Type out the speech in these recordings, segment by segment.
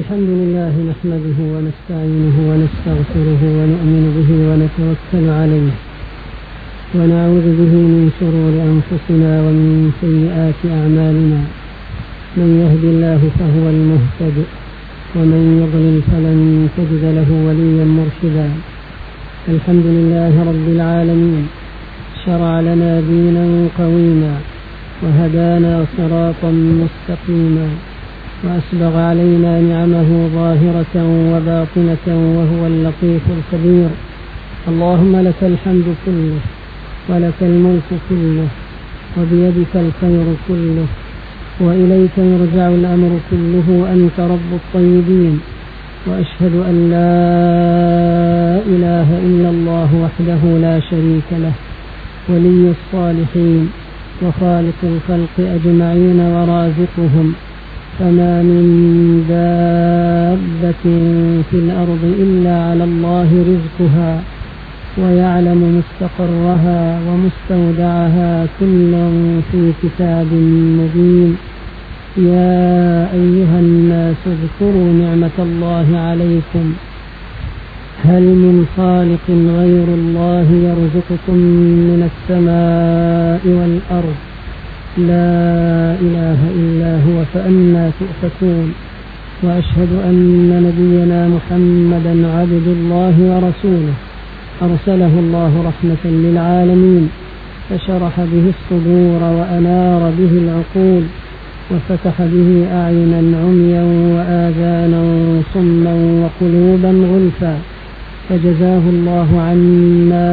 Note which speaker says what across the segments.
Speaker 1: الحمد لله نحمده ونستعينه ونستغفره ونؤمن به ونتوكل عليه ونعوذ به من شرور أنفسنا ومن سيئات أعمالنا من يهد الله فهو المهتد ومن يضلل فلن تجد له وليا مرشدا الحمد لله رب العالمين شرع لنا دينا قويما وهدانا صراطا مستقيما وأسبغ علينا نعمه ظاهرة وباطنة وهو اللطيف الخبير اللهم لك الحمد كله ولك الملك كله وبيدك الخير كله وإليك يرجع الأمر كله وأنت رب الطيبين وأشهد أن لا إله إلا الله وحده لا شريك له ولي الصالحين وخالق الخلق أجمعين ورازقهم فما من دابة في الأرض إلا على الله رزقها ويعلم مستقرها ومستودعها كل في كتاب مبين يا أيها الناس اذكروا نعمة الله عليكم هل من خالق غير الله يرزقكم من السماء والأرض لا إله إلا هو فأنا تؤفكون وأشهد أن نبينا محمدا عبد الله ورسوله أرسله الله رحمة للعالمين فشرح به الصدور وأنار به العقول وفتح به أعينا عميا وآذانا صما وقلوبا غلفا فجزاه الله عنا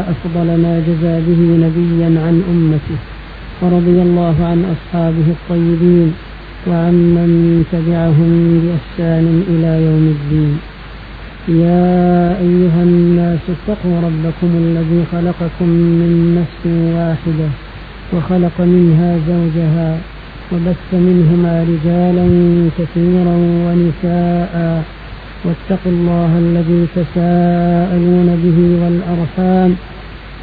Speaker 1: أفضل ما جزى به نبيا عن أمته ورضي الله عن أصحابه الطيبين وعمن تبعهم بإحسان إلى يوم الدين يا أيها الناس اتقوا ربكم الذي خلقكم من نفس واحدة وخلق منها زوجها وبث منهما رجالا كثيرا ونساء واتقوا الله الذي تساءلون به والأرحام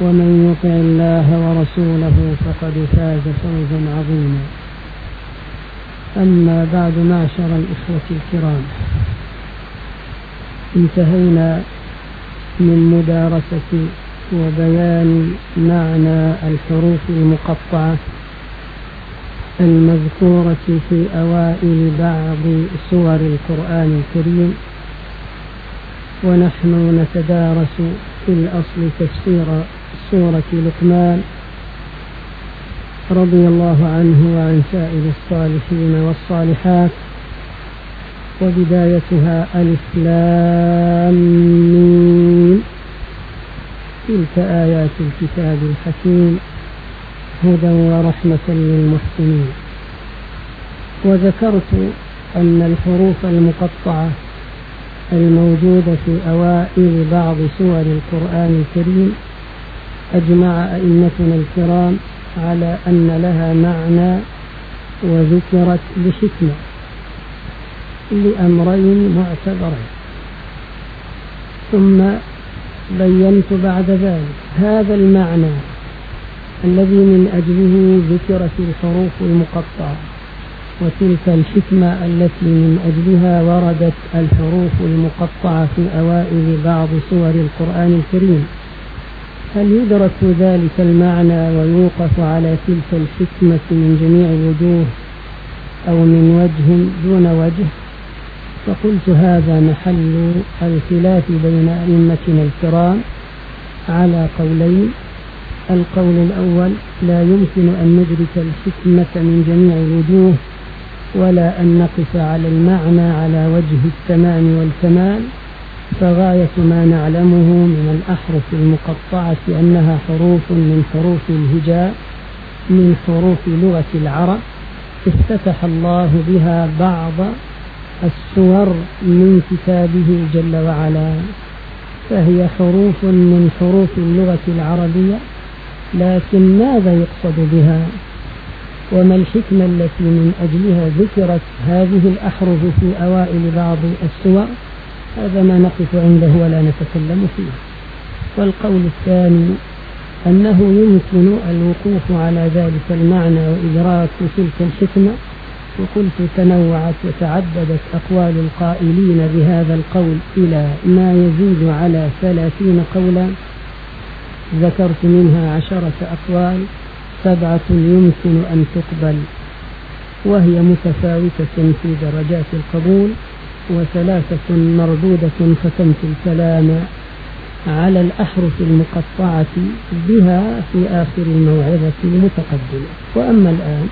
Speaker 1: ومن يطع الله ورسوله فقد فاز فوزا عظيما أما بعد معشر الإخوة الكرام انتهينا من مدارسة وبيان معنى الحروف المقطعة المذكورة في أوائل بعض سور القرآن الكريم ونحن نتدارس في الأصل تفسير سورة لقمان رضي الله عنه وعن سائر الصالحين والصالحات وبدايتها ألف لام تلك آيات الكتاب الحكيم هدى ورحمة للمحسنين وذكرت أن الحروف المقطعة الموجودة في أوائل بعض سور القرآن الكريم أجمع أئمتنا الكرام على أن لها معنى وذكرت بحكمة لأمرين معتبرين ثم بينت بعد ذلك هذا المعنى الذي من أجله ذكرت الحروف المقطعة وتلك الحكمة التي من أجلها وردت الحروف المقطعة في أوائل بعض سور القرآن الكريم هل يدرك ذلك المعنى ويوقف على تلك الحكمة من جميع وجوه أو من وجه دون وجه فقلت هذا محل الخلاف بين أئمتنا الكرام على قولين القول الأول لا يمكن أن ندرك الحكمة من جميع الوجوه ولا أن نقف على المعنى على وجه التمام والكمال فغاية ما نعلمه من الأحرف المقطعة أنها حروف من حروف الهجاء من حروف لغة العرب افتتح الله بها بعض السور من كتابه جل وعلا فهي حروف من حروف اللغة العربية لكن ماذا يقصد بها وما الحكمة التي من أجلها ذكرت هذه الأحرف في أوائل بعض السور هذا ما نقف عنده ولا نتكلم فيه والقول الثاني أنه يمكن الوقوف على ذلك المعنى وإدراك تلك الحكمة وقلت تنوعت وتعددت أقوال القائلين بهذا القول إلى ما يزيد على ثلاثين قولا ذكرت منها عشرة أقوال سبعة يمكن أن تقبل وهي متفاوتة في درجات القبول وثلاثة مردودة ختمت الكلام على الأحرف المقطعة بها في آخر الموعظة المتقدمة وأما الآن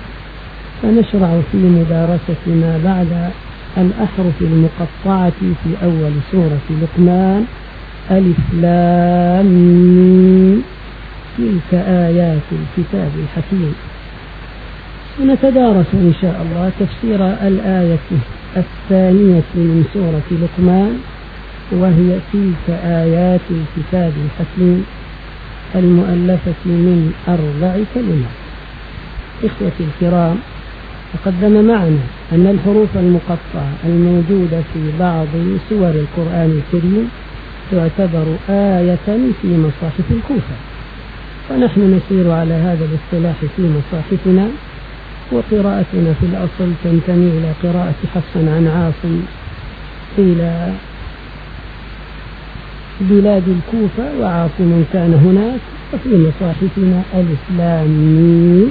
Speaker 1: فنشرع في مدارسة ما بعد الأحرف المقطعة في أول سورة لقمان ألف لام تلك آيات الكتاب الحكيم ونتدارس إن شاء الله تفسير الآية الثانية من سورة لقمان وهي تلك آيات الكتاب الحكيم المؤلفة من أربع كلمات إخوتي الكرام تقدم معنا أن الحروف المقطعة الموجودة في بعض سور القرآن الكريم تعتبر آية في مصاحف الكوفة ونحن نسير على هذا الاصطلاح في مصاحفنا وقراءتنا في الأصل تنتمي إلى قراءة حفص عن عاصم إلى بلاد الكوفة وعاصم كان هناك وفي مصاحفنا الإسلامي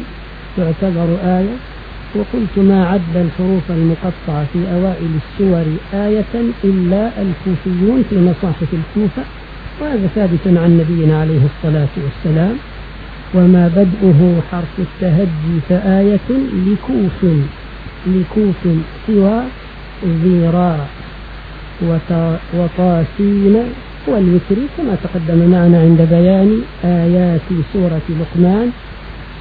Speaker 1: تعتبر آية وقلت ما عد الحروف المقطعة في أوائل السور آية إلا الكوفيون في مصاحف الكوفة وهذا ثابت عن نبينا عليه الصلاة والسلام وما بدءه حرف التهجي فآية لكوف لكوف سوى ذراع وطاسين والوتر كما تقدم معنا عند بيان آيات سورة لقمان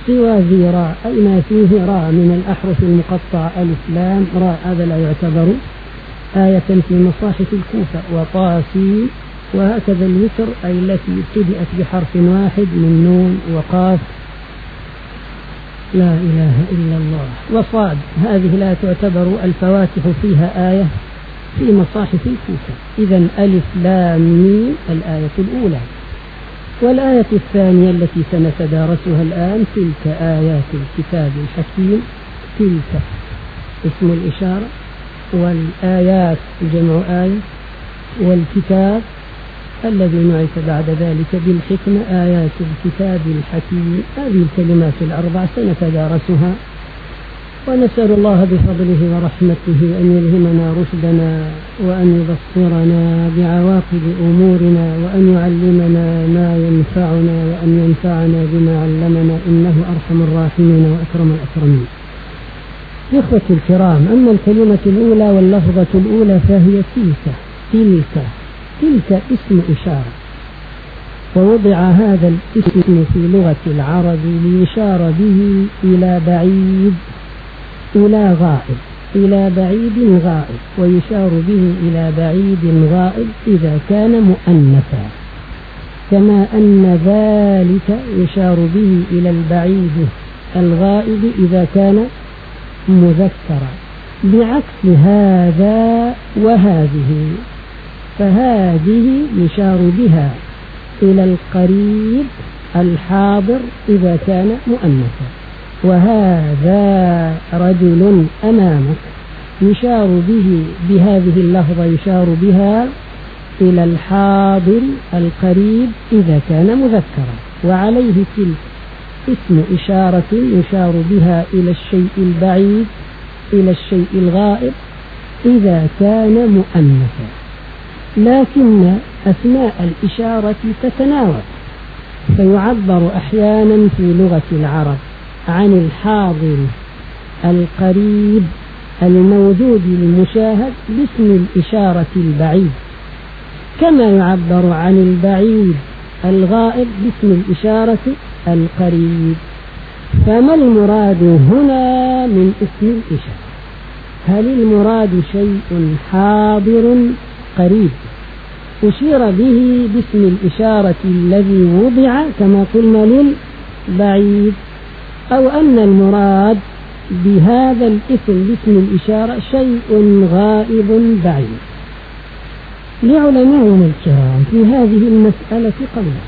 Speaker 1: سوى ذي راء أي ما فيه راء من الأحرف المقطعة ألف لام راء هذا لا يعتبر آية في مصاحف الكوفة وطاسين وهكذا الوتر أي التي ابتدأت بحرف واحد من نون وقاف لا إله إلا الله وصاد هذه لا تعتبر الفواتح فيها آية في مصاحف الكوفة إذا ألف لام ميم الآية الأولى والآية الثانية التي سنتدارسها الآن تلك آيات الكتاب الحكيم تلك اسم الإشارة والآيات جمع آية والكتاب الذي نعث بعد ذلك بالحكمة آيات الكتاب الحكيم هذه الكلمات الأربع سنتدارسها ونسأل الله بفضله ورحمته أن يلهمنا رشدنا وأن يبصرنا بعواقب أمورنا وأن يعلمنا ما ينفعنا وأن ينفعنا بما علمنا إنه أرحم الراحمين وأكرم الأكرمين إخوتي الكرام أما الكلمة الأولى واللفظة الأولى فهي تلك تلك تلك اسم إشارة ووضع هذا الاسم في لغة العرب ليشار به إلى بعيد إلى غائب إلى بعيد غائب ويشار به إلى بعيد غائب إذا كان مؤنثا كما أن ذلك يشار به إلى البعيد الغائب إذا كان مذكرا بعكس هذا وهذه فهذه يشار بها إلى القريب الحاضر إذا كان مؤنثا وهذا رجل أمامك يشار به بهذه اللفظة يشار بها إلى الحاضر القريب إذا كان مذكرا وعليه تلك اسم إشارة يشار بها إلى الشيء البعيد إلى الشيء الغائب إذا كان مؤنثا لكن أسماء الإشارة تتناوب فيعبر أحيانا في لغة العرب عن الحاضر القريب الموجود المشاهد باسم الإشارة البعيد كما يعبر عن البعيد الغائب باسم الإشارة القريب فما المراد هنا من اسم الإشارة هل المراد شيء حاضر قريب أشير به باسم الإشارة الذي وضع كما قلنا للبعيد أو أن المراد بهذا الاسم باسم الإشارة شيء غائب بعيد لعلمائنا الكرام في هذه المسألة قولا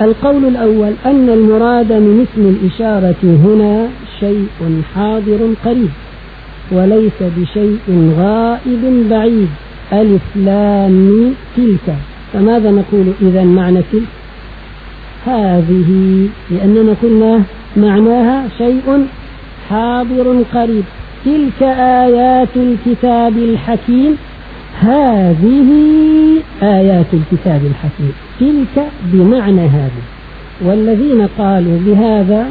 Speaker 1: القول الأول أن المراد من اسم الإشارة هنا شيء حاضر قريب وليس بشيء غائب بعيد ألف لام تلك فماذا نقول إذا معنى تلك هذه لأننا قلنا معناها شيء حاضر قريب تلك آيات الكتاب الحكيم هذه آيات الكتاب الحكيم تلك بمعنى هذه والذين قالوا بهذا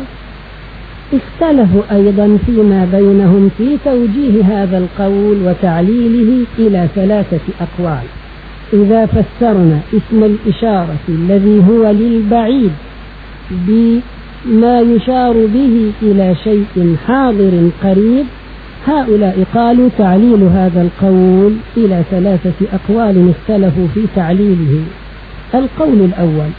Speaker 1: اختلفوا أيضا فيما بينهم في توجيه هذا القول وتعليله إلى ثلاثة أقوال إذا فسرنا اسم الإشارة الذي هو للبعيد بما يشار به إلى شيء حاضر قريب هؤلاء قالوا تعليل هذا القول إلى ثلاثة أقوال اختلفوا في تعليله القول الأول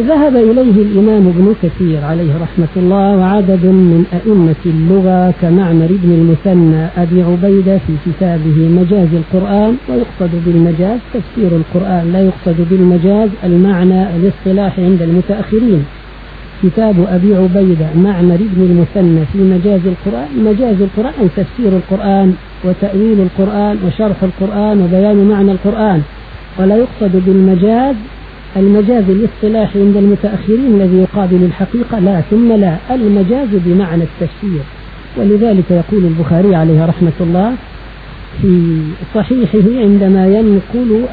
Speaker 1: ذهب إليه الإمام ابن كثير عليه رحمة الله وعدد من أئمة اللغة كمعمر بن المثنى أبي عبيدة في كتابه مجاز القرآن ويقصد بالمجاز تفسير القرآن لا يقصد بالمجاز المعنى الاصطلاح عند المتأخرين كتاب أبي عبيدة معمر بن المثنى في مجاز القرآن مجاز القرآن تفسير القرآن وتأويل القرآن وشرح القرآن وبيان معنى القرآن ولا يقصد بالمجاز المجاز الاصطلاحي عند المتأخرين الذي يقابل الحقيقة لا ثم لا المجاز بمعنى التفسير ولذلك يقول البخاري عليه رحمة الله في صحيحه عندما ينقل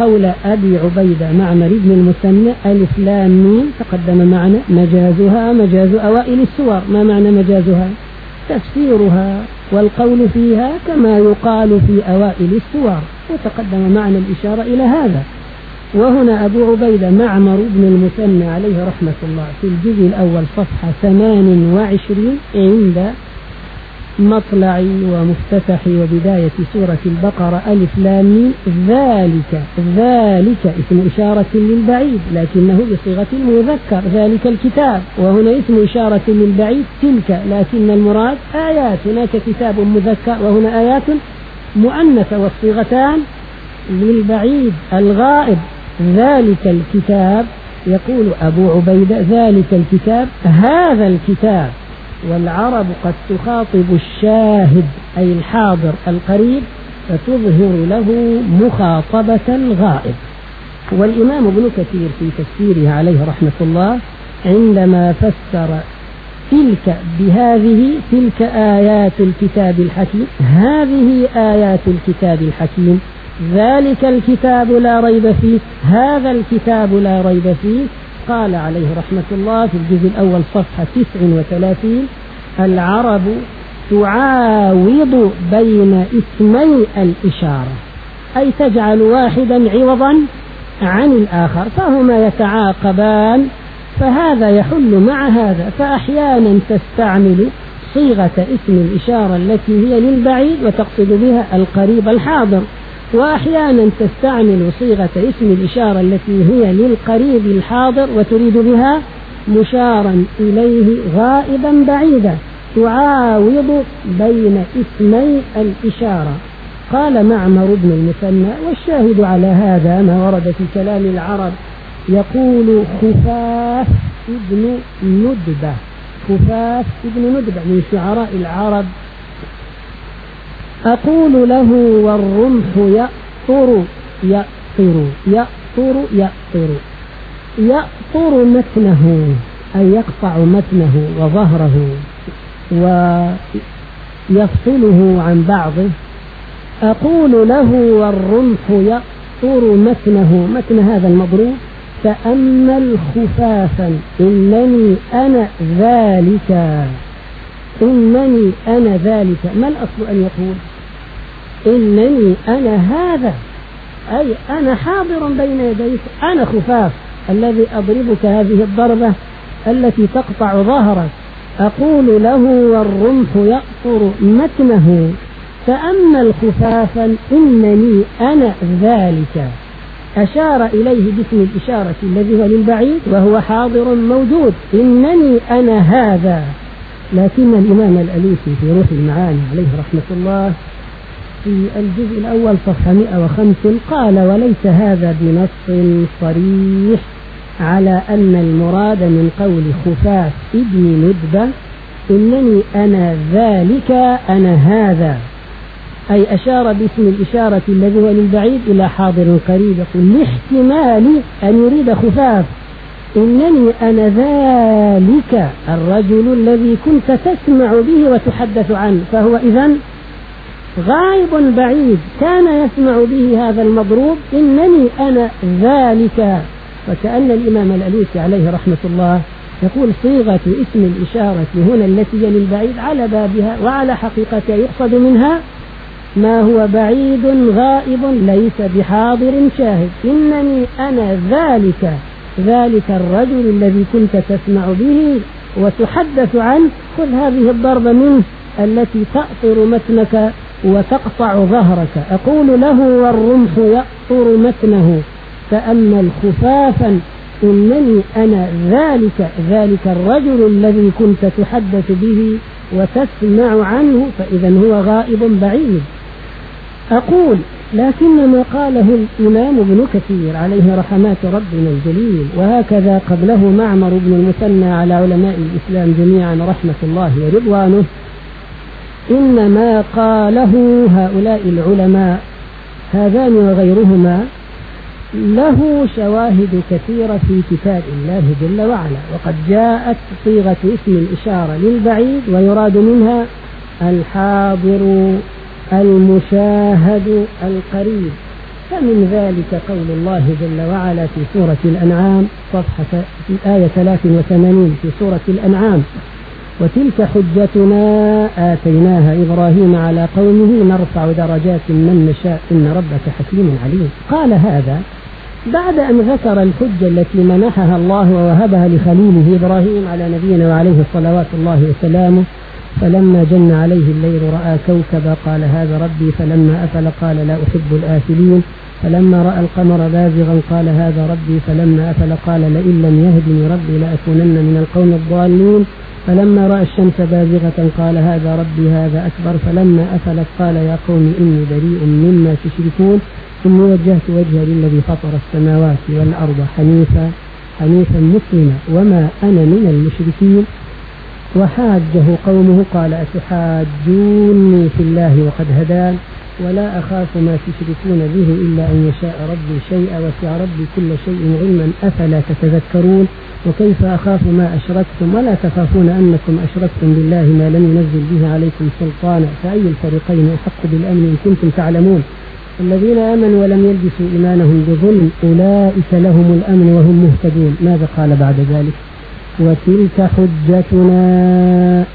Speaker 1: قول أبي عبيدة معمر بن المثنى ألف لام ميم تقدم معنا مجازها مجاز أوائل السور ما معنى مجازها تفسيرها والقول فيها كما يقال في أوائل السور وتقدم معنا الإشارة إلى هذا وهنا أبو عبيدة معمر بن المثنى عليه رحمة الله في الجزء الأول صفحة 28 عند مطلع ومفتتح وبداية سورة البقرة ألف لام ذلك ذلك اسم إشارة للبعيد لكنه بصيغة المذكر ذلك الكتاب وهنا اسم إشارة للبعيد تلك لكن المراد آيات هناك كتاب مذكر وهنا آيات مؤنثة والصيغتان للبعيد الغائب ذلك الكتاب يقول أبو عبيدة ذلك الكتاب هذا الكتاب والعرب قد تخاطب الشاهد أي الحاضر القريب فتظهر له مخاطبة غائب والإمام ابن كثير في تفسيره عليه رحمة الله عندما فسر تلك بهذه تلك آيات الكتاب الحكيم هذه آيات الكتاب الحكيم ذلك الكتاب لا ريب فيه هذا الكتاب لا ريب فيه قال عليه رحمة الله في الجزء الأول صفحة 39 العرب تعاوض بين اسمي الإشارة أي تجعل واحدا عوضا عن الآخر فهما يتعاقبان فهذا يحل مع هذا فأحيانا تستعمل صيغة اسم الإشارة التي هي للبعيد وتقصد بها القريب الحاضر وأحيانا تستعمل صيغة اسم الإشارة التي هي للقريب الحاضر وتريد بها مشارا إليه غائبا بعيدا تعاوض بين اسمي الإشارة قال معمر بن المثنى والشاهد على هذا ما ورد في كلام العرب يقول خفاف ابن ندبة خفاف ابن ندبة من شعراء العرب أقول له والرمح يأطر يأطر يأطر يأطر يأطر متنه أي يقطع متنه وظهره ويفصله عن بعضه أقول له والرمح يأطر متنه متن هذا المضروب فأما الخفافا إنني أنا ذلك إنني أنا ذلك ما الأصل أن يقول إنني أنا هذا أي أنا حاضر بين يديك أنا خفاف الذي أضربك هذه الضربة التي تقطع ظهرك أقول له والرمح يأطر متنه فأما الخفاف إنني أنا ذلك أشار إليه باسم الإشارة الذي هو للبعيد وهو حاضر موجود إنني أنا هذا لكن الإمام الألوسي في روح المعاني عليه رحمة الله في الجزء الأول صفحة 105 قال وليس هذا بنص صريح على أن المراد من قول خفاف ابن ندبة إنني أنا ذلك أنا هذا أي أشار باسم الإشارة الذي هو للبعيد إلى حاضر قريب يقول لاحتمال أن يريد خفاف إنني أنا ذلك الرجل الذي كنت تسمع به وتحدث عنه فهو إذا غائب بعيد كان يسمع به هذا المضروب إنني أنا ذلك وكأن الإمام الأليسي عليه رحمة الله يقول صيغة اسم الإشارة هنا التي يلي البعيد على بابها وعلى حقيقتها يقصد منها ما هو بعيد غائب ليس بحاضر شاهد إنني أنا ذلك ذلك الرجل الذي كنت تسمع به وتحدث عنه خذ هذه الضربة منه التي تأطر متنك وتقطع ظهرك أقول له والرمح يأطر متنه فأما الخفافا إنني أنا ذلك ذلك الرجل الذي كنت تحدث به وتسمع عنه فإذا هو غائب بعيد أقول لكن ما قاله الإمام ابن كثير عليه رحمات ربنا الجليل وهكذا قبله معمر بن المثنى على علماء الإسلام جميعا رحمة الله ورضوانه إن ما قاله هؤلاء العلماء هذان وغيرهما له شواهد كثيرة في كتاب الله جل وعلا وقد جاءت صيغة اسم الإشارة للبعيد ويراد منها الحاضر المشاهد القريب فمن ذلك قول الله جل وعلا في سورة الأنعام صفحة في آية 83 في سورة الأنعام وتلك حجتنا آتيناها إبراهيم على قومه نرفع درجات من نشاء إن ربك حكيم عليم قال هذا بعد أن ذكر الحجة التي منحها الله ووهبها لخليله إبراهيم على نبينا وعليه الصلوات الله وسلامه فلما جن عليه الليل رأى كوكبا قال هذا ربي فلما أفل قال لا أحب الآفلين فلما رأى القمر بازغا قال هذا ربي فلما أفل قال لئن لم يهدني ربي لأكونن من القوم الضالين فلما رأى الشمس بازغة قال هذا ربي هذا أكبر فلما أفلت قال يا قوم إني بريء مما تشركون ثم وجهت وجهي للذي فطر السماوات والأرض حنيفا حنيفا مسلما وما أنا من المشركين وحاجه قومه قال أتحاجوني في الله وقد هدان ولا أخاف ما تشركون به إلا أن يشاء ربي شيئا وسع ربي كل شيء علما أفلا تتذكرون وكيف أخاف ما أشركتم ولا تخافون أنكم أشركتم بالله ما لم ينزل به عليكم سلطانا فأي الفريقين أحق بالأمن إن كنتم تعلمون الذين آمنوا ولم يلبسوا إيمانهم بظلم أولئك لهم الأمن وهم مهتدون ماذا قال بعد ذلك وتلك حجتنا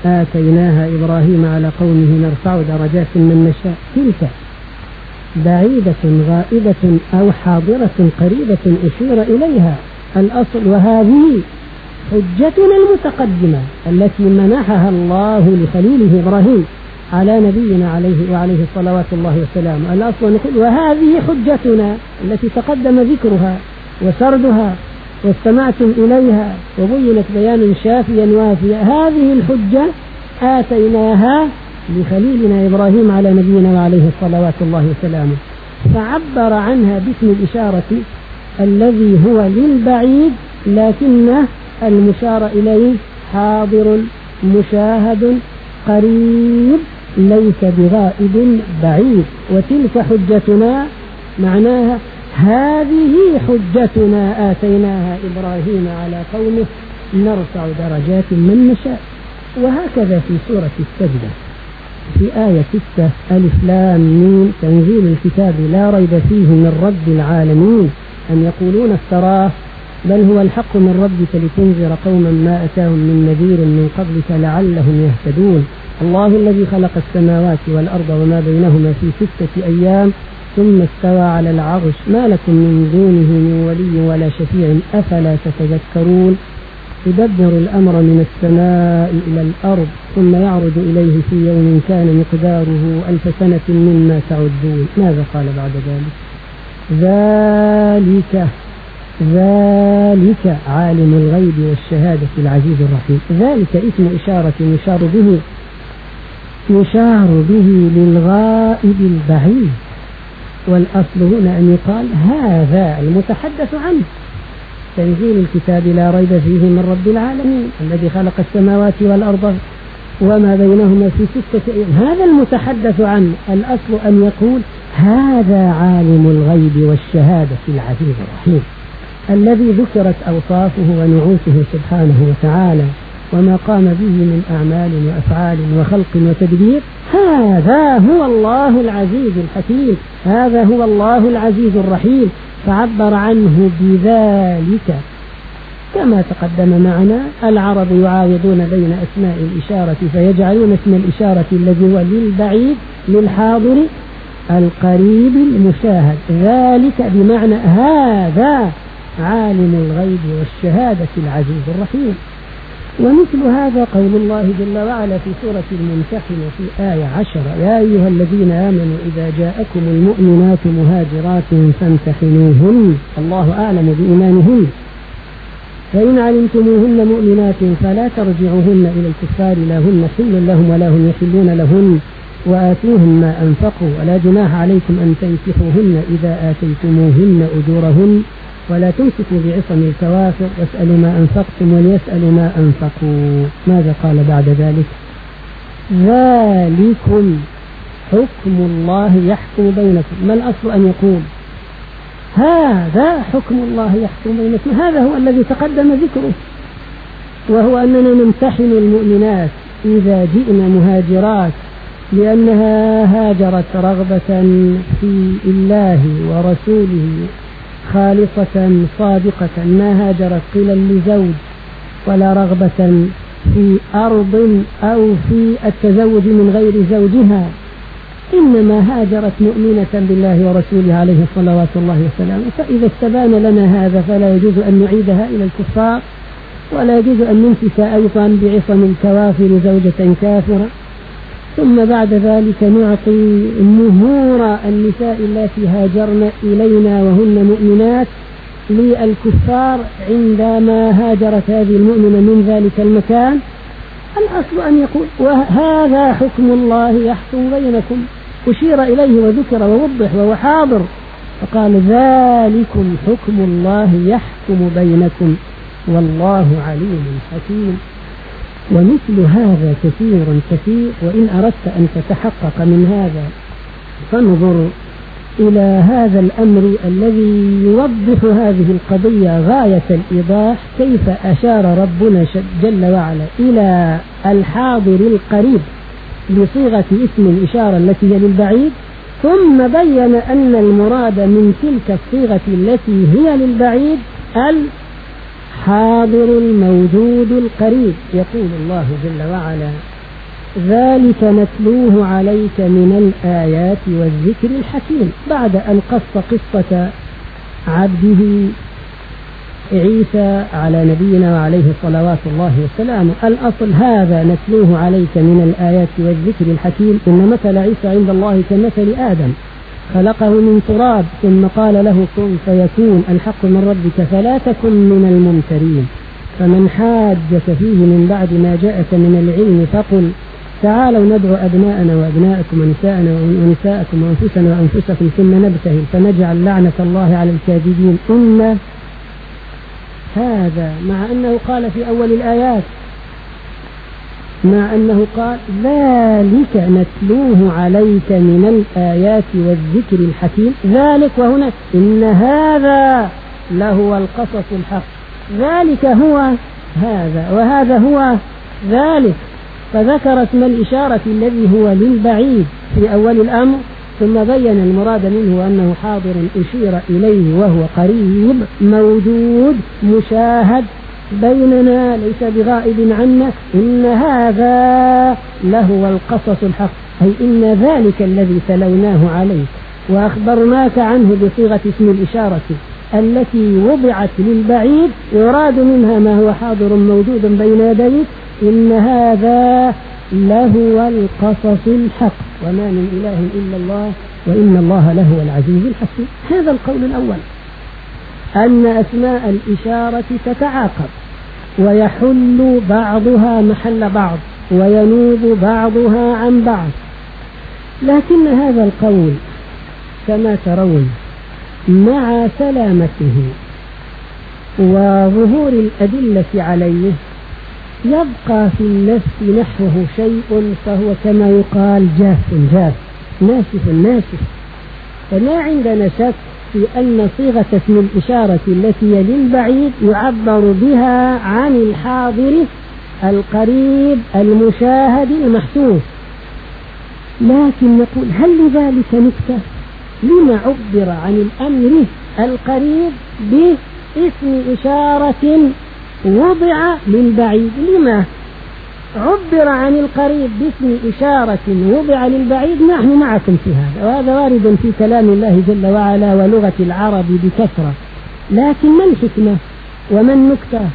Speaker 1: آتيناها إبراهيم على قومه نرفع درجات من نشاء تلك بعيدة غائبة أو حاضرة قريبة أشير إليها الأصل وهذه حجتنا المتقدمة التي منحها الله لخليله إبراهيم على نبينا عليه وعليه صلوات الله والسلام الأصل نقول وهذه حجتنا التي تقدم ذكرها وسردها واستمعتم إليها وبينت بيانا شافيا وافيا هذه الحجة آتيناها لخليلنا إبراهيم على نبينا وعليه الصلوات الله وسلامه فعبر عنها باسم الإشارة الذي هو للبعيد لكن المشار إليه حاضر مشاهد قريب ليس بغائب بعيد وتلك حجتنا معناها هذه حجتنا آتيناها إبراهيم على قومه نرفع درجات من نشاء وهكذا في سورة السجدة في آية 6 ألف لام ميم تنزيل الكتاب لا ريب فيه من رب العالمين أم يقولون افتراه بل هو الحق من ربك لتنذر قوما ما أتاهم من نذير من قبلك لعلهم يهتدون الله الذي خلق السماوات والأرض وما بينهما في ستة أيام ثم استوى على العرش ما لكم من دونه من ولي ولا شفيع أفلا تتذكرون يدبر الأمر من السماء إلى الأرض ثم يعرض إليه في يوم كان مقداره ألف سنة مما تعدون ماذا قال بعد ذلك ذلك ذلك عالم الغيب والشهادة العزيز الرحيم ذلك اسم إشارة يشار به يشار به للغائب البعيد والأصل هنا أن يقال هذا المتحدث عنه تنزيل الكتاب لا ريب فيه من رب العالمين الذي خلق السماوات والأرض وما بينهما في ستة أيام هذا المتحدث عنه الأصل أن يقول هذا عالم الغيب والشهادة العزيز الرحيم الذي ذكرت أوصافه ونعوته سبحانه وتعالى وما قام به من أعمال وأفعال وخلق وتدبير هذا هو الله العزيز الحكيم هذا هو الله العزيز الرحيم فعبر عنه بذلك كما تقدم معنا العرب يعاوضون بين أسماء الإشارة فيجعلون اسم الإشارة الذي هو للبعيد للحاضر القريب المشاهد ذلك بمعنى هذا عالم الغيب والشهادة العزيز الرحيم ومثل هذا قول الله جل وعلا في سورة الممتحنة في آية عشرة يا أيها الذين آمنوا إذا جاءكم المؤمنات مهاجرات فامتحنوهن الله أعلم بإيمانهن فإن علمتموهن مؤمنات فلا ترجعوهن إلى الكفار لا هن حل لهم ولا هم يحلون لهن وآتوهم ما أنفقوا ولا جناح عليكم أن تنكحوهن إذا آتيتموهن أجورهن ولا تمسكوا بعصم الكوافر واسألوا ما أنفقتم وليسألوا ما أنفقوا ماذا قال بعد ذلك ذلكم حكم الله يحكم بينكم ما الأصل أن يقول هذا حكم الله يحكم بينكم هذا هو الذي تقدم ذكره وهو أننا نمتحن المؤمنات إذا جئنا مهاجرات لأنها هاجرت رغبة في الله ورسوله خالصة صادقة ما هاجرت قيل لزوج ولا رغبة في أرض أو في التزوج من غير زوجها إنما هاجرت مؤمنة بالله ورسوله عليه صلوات الله وسلامه فإذا استبان لنا هذا فلا يجوز أن نعيدها إلى الكفار ولا يجوز أن نمسك أيضا بعصم الكوافر زوجة كافرة ثم بعد ذلك نعطي مهور النساء التي هاجرن إلينا وهن مؤمنات للكفار عندما هاجرت هذه المؤمنة من ذلك المكان الأصل أن يقول وهذا حكم الله يحكم بينكم أشير إليه وذكر ووضح وهو حاضر فقال ذلكم حكم الله يحكم بينكم والله عليم حكيم ومثل هذا كثير كثير وإن أردت أن تتحقق من هذا فانظر إلى هذا الأمر الذي يوضح هذه القضية غاية الإيضاح كيف أشار ربنا جل وعلا إلى الحاضر القريب بصيغة اسم الإشارة التي هي للبعيد ثم بين أن المراد من تلك الصيغة التي هي للبعيد حاضر الموجود القريب يقول الله جل وعلا ذلك نتلوه عليك من الآيات والذكر الحكيم بعد أن قص قصة عبده عيسى على نبينا وعليه صلوات الله والسلام الأصل هذا نتلوه عليك من الآيات والذكر الحكيم إن مثل عيسى عند الله كمثل آدم خلقه من تراب ثم قال له كن فيكون الحق من ربك فلا تكن من الممترين فمن حاجك فيه من بعد ما جاءك من العلم فقل تعالوا ندعو أبناءنا وأبناءكم ونساءنا ونساءكم وأنفسنا وأنفسكم ثم نبتهل فنجعل لعنة الله على الكاذبين أما هذا مع أنه قال في أول الآيات مع أنه قال ذلك نتلوه عليك من الآيات والذكر الحكيم ذلك وهنا إن هذا لهو القصص الحق ذلك هو هذا وهذا هو ذلك فذكر اسم الإشارة الذي هو للبعيد في أول الأمر ثم بين المراد منه أنه حاضر أشير إليه وهو قريب موجود مشاهد بيننا ليس بغائب عنا إن هذا لهو القصص الحق أي إن ذلك الذي تلوناه عليك وأخبرناك عنه بصيغة اسم الإشارة التي وضعت للبعيد يراد منها ما هو حاضر موجود بين يديك إن هذا لهو القصص الحق وما من إله إلا الله وإن الله لهو العزيز الحكيم هذا القول الأول أن أسماء الإشارة تتعاقب ويحل بعضها محل بعض وينوب بعضها عن بعض لكن هذا القول كما ترون مع سلامته وظهور الأدلة عليه يبقى في النفس نحوه شيء فهو كما يقال جاف جاف ناسف ناسف فما عندنا شك في أن صيغة اسم الإشارة التي للبعيد يعبر بها عن الحاضر القريب المشاهد المحسوس لكن نقول هل لذلك نكتة لما عبر عن الأمر القريب باسم إشارة وضع للبعيد لما عبر عن القريب باسم إشارة وضع للبعيد نحن معكم في هذا وهذا وارد في كلام الله جل وعلا ولغة العرب بكثرة لكن ما الحكمة وما النكتة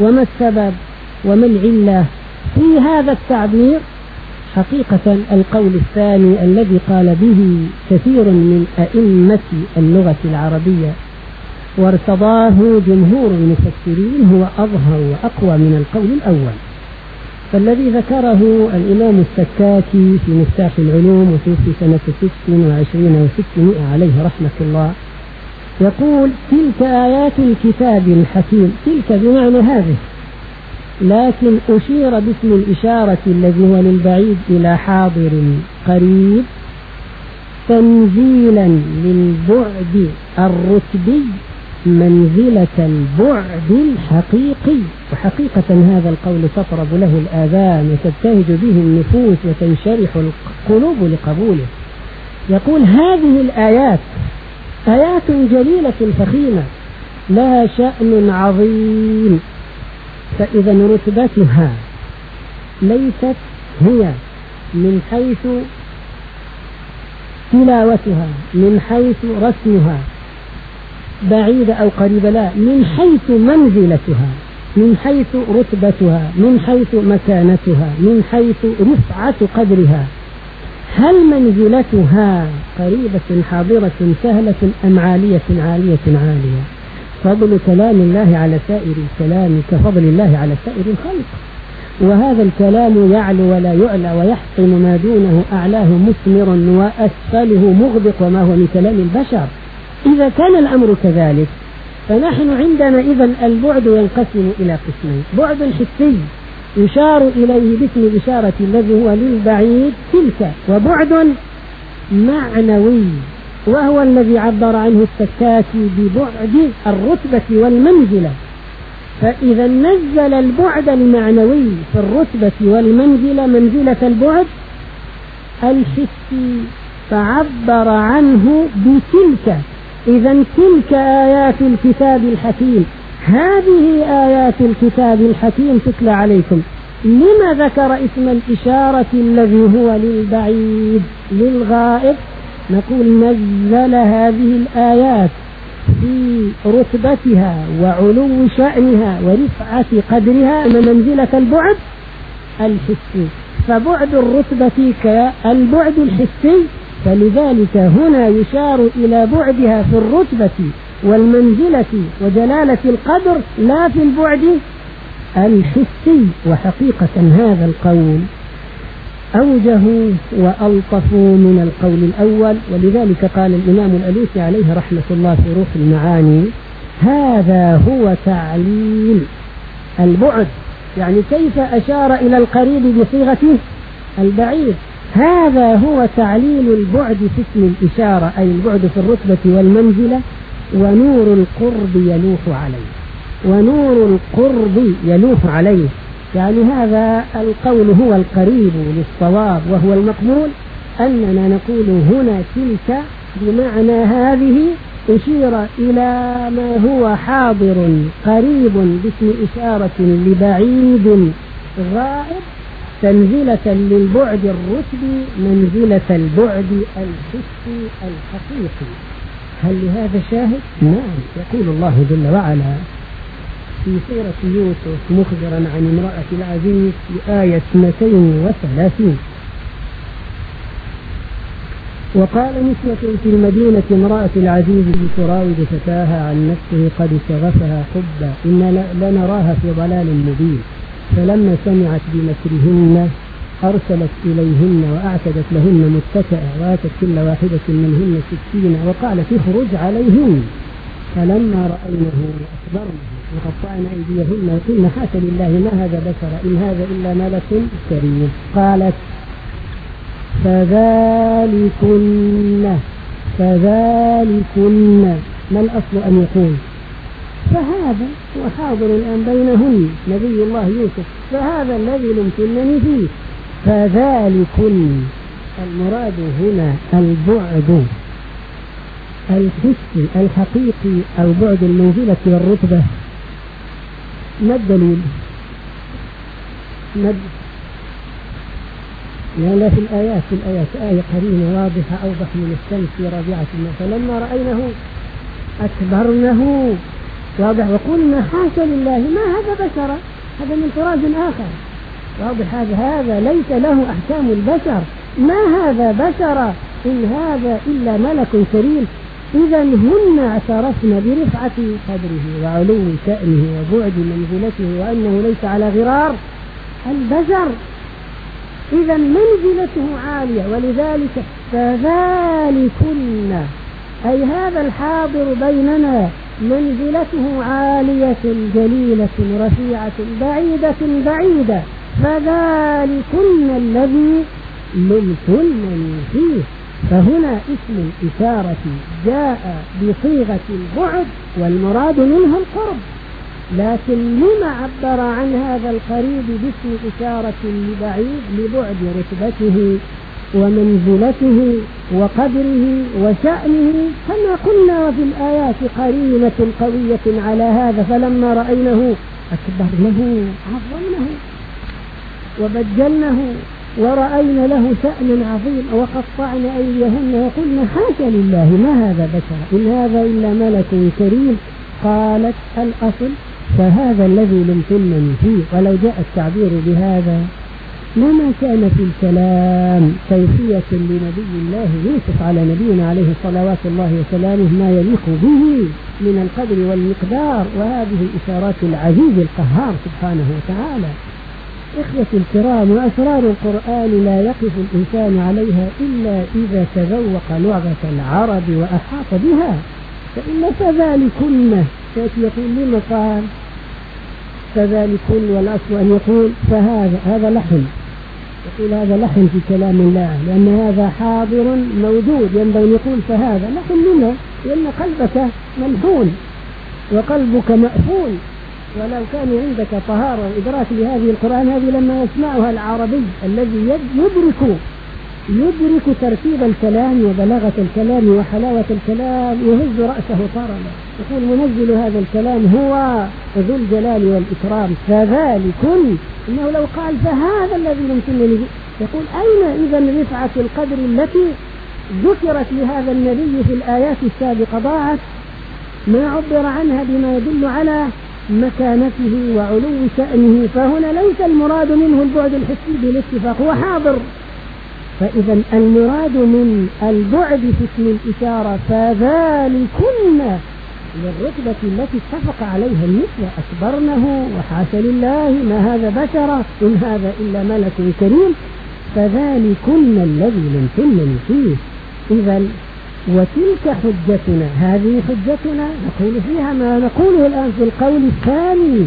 Speaker 1: وما السبب وما العلة في هذا التعبير حقيقة القول الثاني الذي قال به كثير من أئمة اللغة العربية وارتضاه جمهور المفسرين هو أظهر وأقوى من القول الأول فالذي ذكره الإمام السكاكي في مفتاح العلوم وتوفي سنة 26 و600 عليه رحمة الله يقول تلك آيات الكتاب الحكيم تلك بمعنى هذه لكن أشير باسم الإشارة الذي هو للبعيد إلى حاضر قريب تنزيلا للبعد الرتبي منزلة البعد الحقيقي وحقيقة هذا القول تطرب له الآذان وتبتهج به النفوس وتنشرح القلوب لقبوله يقول هذه الآيات آيات جليلة فخيمة لها شأن عظيم فإذا رتبتها ليست هي من حيث تلاوتها من حيث رسمها بعيدة أو قريبة لا من حيث منزلتها من حيث رتبتها من حيث مكانتها من حيث رفعة قدرها هل منزلتها قريبة حاضرة سهلة أم عالية عالية عالية فضل كلام الله على سائر الكلام كفضل الله على سائر الخلق وهذا الكلام يعلو ولا يعلى ويحطم ما دونه أعلاه مثمر وأسفله مغبق وما هو من كلام البشر إذا كان الأمر كذلك فنحن عندنا إذا البعد ينقسم إلى قسمين بعد حسي يشار إليه باسم إشارة الذي هو للبعيد تلك وبعد معنوي وهو الذي عبر عنه السكاكي ببعد الرتبة والمنزلة فإذا نزل البعد المعنوي في الرتبة والمنزلة منزلة البعد الحسي فعبر عنه بتلك إذا تلك آيات الكتاب الحكيم هذه آيات الكتاب الحكيم تتلى عليكم لما ذكر اسم الإشارة الذي هو للبعيد للغائب نقول نزل هذه الآيات في رتبتها وعلو شأنها ورفعة قدرها منزلة البعد الحسي فبعد الرتبة كالبعد الحسي فلذلك هنا يشار إلى بعدها في الرتبة والمنزلة وجلالة القدر لا في البعد الحسي وحقيقة هذا القول أوجه وألطف من القول الأول ولذلك قال الإمام الألوسي عليه رحمة الله في روح المعاني هذا هو تعليل البعد يعني كيف أشار إلى القريب بصيغة البعيد هذا هو تعليل البعد في اسم الإشارة أي البعد في الرتبة والمنزلة ونور القرب يلوح عليه ونور القرب يلوح عليه يعني هذا القول هو القريب للصواب وهو المقبول أننا نقول هنا تلك بمعنى هذه أشير إلى ما هو حاضر قريب باسم إشارة لبعيد غائب تنزلة للبعد الرتبي منزلة البعد الحسي الحقيقي هل لهذا شاهد؟ نعم يقول الله جل وعلا في سورة يوسف مخبرا عن امرأة العزيز في آية 32 وقال نسوة في المدينة امرأة العزيز تراود فتاها عن نفسه قد شغفها حبا إن لنراها في ضلال مبين فلما سمعت بمكرهن أرسلت إليهن وأعتدت لهن متكأ وآتت كل واحدة منهن سكينا وقالت اخرج عليهن فلما رأينه وأخبرنه وقطعن أيديهن وقلن حاشا لله ما هذا بشر إن هذا إلا ملك كريم قالت فذلكن فذلكن ما الأصل أن يقول فهذا وحاضر الآن بينهن نبي الله يوسف فهذا الذي لمتنني فيه فذلكن المراد هنا البعد الحسي الحقيقي البعد المنزلة والرتبة ما الدليل؟ ما لأن يعني في الآيات في الآيات آية قرينة واضحة أوضح من الشمس في ربيعة فلما رأينه أكبرنه واضح وقلنا حاشا لله ما هذا بشرا هذا من طراز آخر واضح هذا هذا ليس له أحكام البشر ما هذا بشرا إن هذا إلا ملك كريم إذا هن اعترفن برفعة قدره وعلو شأنه وبعد منزلته وأنه ليس على غرار البشر إذا منزلته عالية ولذلك فذلكن أي هذا الحاضر بيننا منزلته عالية جليلة رفيعة بعيدة بعيدة فذلكن الذي لمتنني فيه فهنا اسم الإشارة جاء بصيغة البعد والمراد منه القرب لكن لما عبر عن هذا القريب باسم إشارة لبعيد لبعد رتبته ومنزلته وقدره وشأنه كما قلنا في الآيات قرينة قوية على هذا فلما رأينه أكبرنه عظمنه وبجلنه ورأينا له شأن عظيم وقطعنا أيديهن وقلنا حاشا لله ما هذا بشر إن هذا إلا ملك كريم قالت الأصل فهذا الذي لم تلمني فيه ولو جاء التعبير بهذا لما كان في الكلام توصية لنبي الله يوسف على نبينا عليه صلوات الله وسلامه ما يليق به من القدر والمقدار وهذه إشارات العزيز القهار سبحانه وتعالى إخوة الكرام وأسرار القرآن لا يقف الإنسان عليها إلا إذا تذوق لغة العرب وأحاط بها فإن فذلكن يقول لما قال فذلكن والأصل أن يقول فهذا هذا لحن يقول هذا لحن في كلام الله لأن هذا حاضر موجود ينبغي أن يقول فهذا لحن منه لأن قلبك ممحون وقلبك مأفون ولو كان عندك طهارة وإدراك لهذه القرآن هذه لما يسمعها العربي الذي يدرك يدرك ترتيب الكلام وبلاغة الكلام وحلاوة الكلام يهز رأسه طرما يقول منزل هذا الكلام هو ذو الجلال والإكرام فذلك إنه لو قال فهذا الذي يمكنني يقول أين إذا رفعة القدر التي ذكرت لهذا النبي في الآيات السابقة ضاعت ما عبر عنها بما يدل على مكانته وعلو شأنه فهنا ليس المراد منه البعد الحسي بالاتفاق هو حاضر فإذا المراد من البعد في اسم الإشارة فذلكن للرتبة التي اتفق عليها النسوة أكبرنه وحاشا لله ما هذا بشرة إن هذا إلا ملك كريم فذلكن الذي لم فيه إذا وتلك حجتنا هذه حجتنا نقول فيها ما نقوله الآن في القول الثاني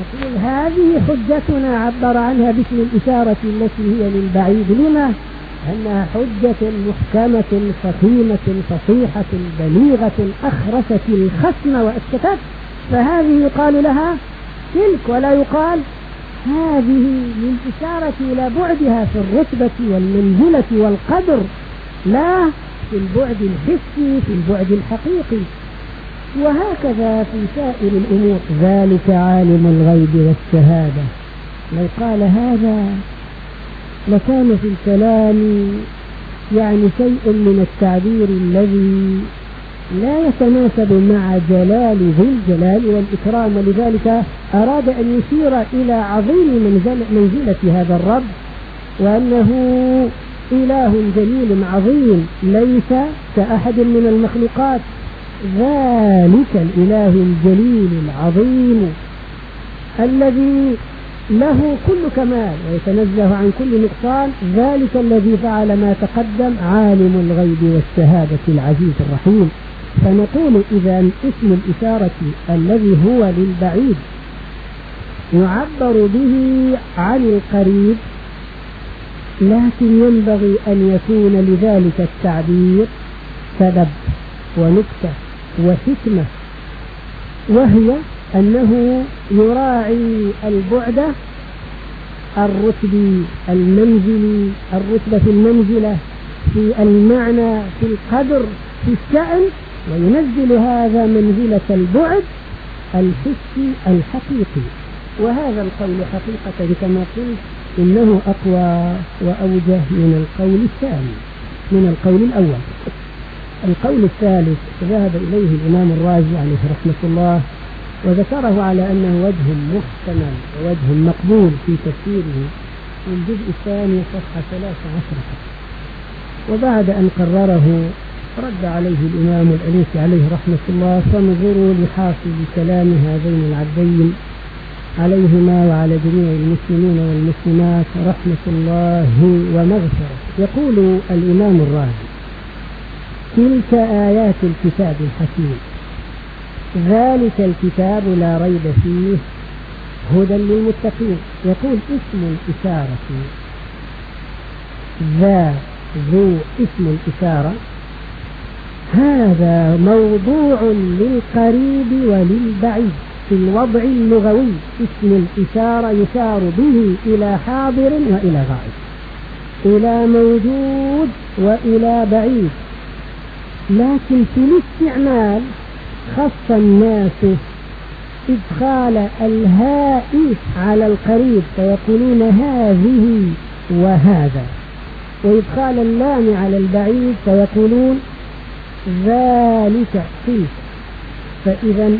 Speaker 1: نقول هذه حجتنا عبر عنها باسم الإشارة التي هي للبعيد لما أنها حجة محكمة فخيمة فصيحة بليغة أخرست الخصم والشتات فهذه يقال لها تلك ولا يقال هذه من إشارة إلى بعدها في الرتبة والمنزلة والقدر لا في البعد الحسي في البعد الحقيقي وهكذا في سائر الأمور ذلك عالم الغيب والشهادة لو قال هذا لكان في الكلام يعني شيء من التعبير الذي لا يتناسب مع جلال ذي الجلال والإكرام ولذلك أراد أن يشير إلى عظيم منزل منزلة هذا الرب وأنه إله جليل عظيم ليس كأحد من المخلوقات ذلك الإله الجليل العظيم الذي له كل كمال ويتنزه عن كل نقصان ذلك الذي فعل ما تقدم عالم الغيب والشهادة العزيز الرحيم فنقول إذا اسم الإشارة الذي هو للبعيد يعبر به عن القريب لكن ينبغي أن يكون لذلك التعبير سبب ونكتة وحكمة وهي أنه يراعي البعد الرتبي المنزلي الرتبة في المنزلة في المعنى في القدر في الشأن وينزل هذا منزلة البعد الحسي الحقيقي وهذا القول حقيقة كما قلت إنه أقوى وأوجه من القول الثاني من القول الأول القول الثالث ذهب إليه الإمام الرازي عليه رحمة الله وذكره على أنه وجه محتمل ووجه مقبول في تفسيره في الجزء الثاني صفحة 13 وبعد أن قرره رد عليه الإمام الأليسي عليه رحمة الله فانظروا لحافظ كلام هذين العبدين عليهما وعلى جميع المسلمين والمسلمات رحمة الله ومغفرة يقول الإمام الرازي تلك آيات الكتاب الحكيم ذلك الكتاب لا ريب فيه هدى للمتقين يقول اسم الإشارة ذا ذو اسم الإشارة هذا موضوع للقريب وللبعيد في الوضع اللغوي اسم الإشارة يشار به إلى حاضر وإلى غائب إلى موجود وإلى بعيد لكن في الاستعمال خص الناس إدخال الهاء على القريب فيقولون هذه وهذا وإدخال اللام على البعيد فيقولون ذلك فيه فإذا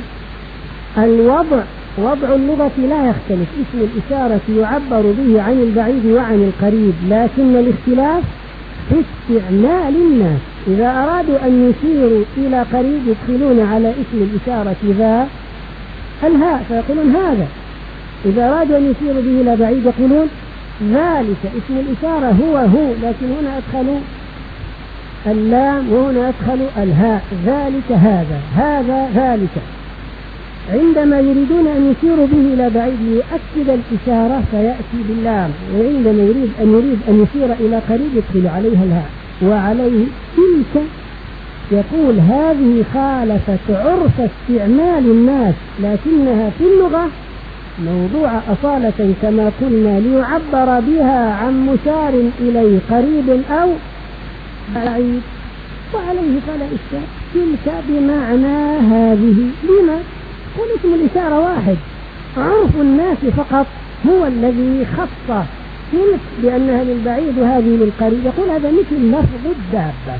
Speaker 1: الوضع وضع اللغة لا يختلف اسم الإشارة يعبر به عن البعيد وعن القريب لكن الاختلاف في استعمال الناس إذا أرادوا أن يشيروا إلى قريب يدخلون على اسم الإشارة ذا الهاء فيقولون هذا إذا أرادوا أن يشيروا به إلى بعيد يقولون ذلك اسم الإشارة هو هو لكن هنا أدخلوا اللام وهنا أدخلوا الهاء ذلك هذا هذا ذلك عندما يريدون أن يشيروا به إلى بعيد ليؤكد الإشارة فيأتي باللام وعندما يريد أن يريد أن يشير إلى قريب يدخل عليها الهاء وعليه تلك يقول هذه خالفت عرف استعمال الناس لكنها في اللغة موضوع أصالة كما قلنا ليعبر بها عن مشار إليه قريب أو بعيد وعليه فلا إشكال تلك بمعنى هذه لما قل اسم الإشارة واحد عرف الناس فقط هو الذي خص قلت بأنها للبعيد وهذه للقريب يقول هذا مثل لفظ الدابة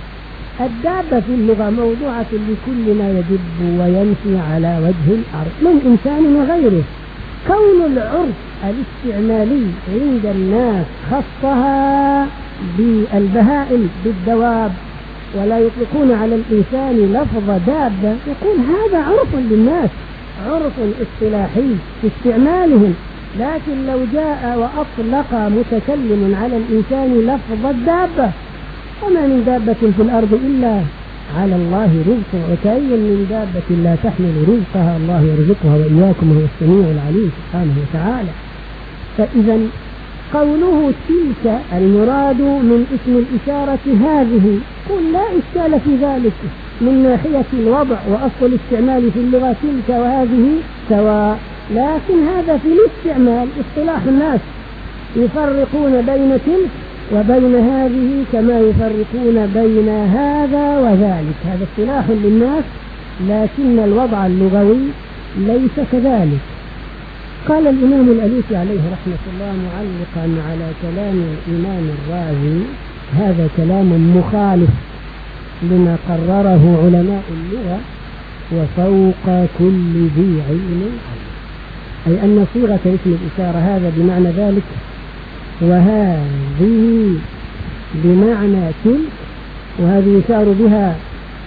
Speaker 1: الدابة في اللغة موضوعة لكل ما يدب ويمشي على وجه الأرض من إنسان وغيره كون العرف الاستعمالي عند الناس خصها بالبهائم بالدواب ولا يطلقون على الإنسان لفظ دابة يقول هذا عرف للناس عرف اصطلاحي في استعمالهم لكن لو جاء وأطلق متكلم على الإنسان لفظ الدابة وما من دابة في الأرض إلا على الله رزقه وكأي من دابة لا تحمل رزقها الله يرزقها وإياكم وهو السميع العليم سبحانه وتعالى فإذا قوله تلك المراد من اسم الإشارة هذه قل لا إشكال في ذلك من ناحية الوضع وأصل الاستعمال في اللغة تلك وهذه سواء لكن هذا في الاستعمال اصطلاح الناس يفرقون بين تلك وبين هذه كما يفرقون بين هذا وذلك هذا اصطلاح للناس لكن الوضع اللغوي ليس كذلك قال الإمام الأليسي عليه رحمة الله معلقا على كلام الإمام الرازي هذا كلام مخالف لما قرره علماء اللغة وفوق كل ذي علم عليه أي أن صيغة اسم الإشارة هذا بمعنى ذلك وهذه بمعنى تلك وهذه يشار بها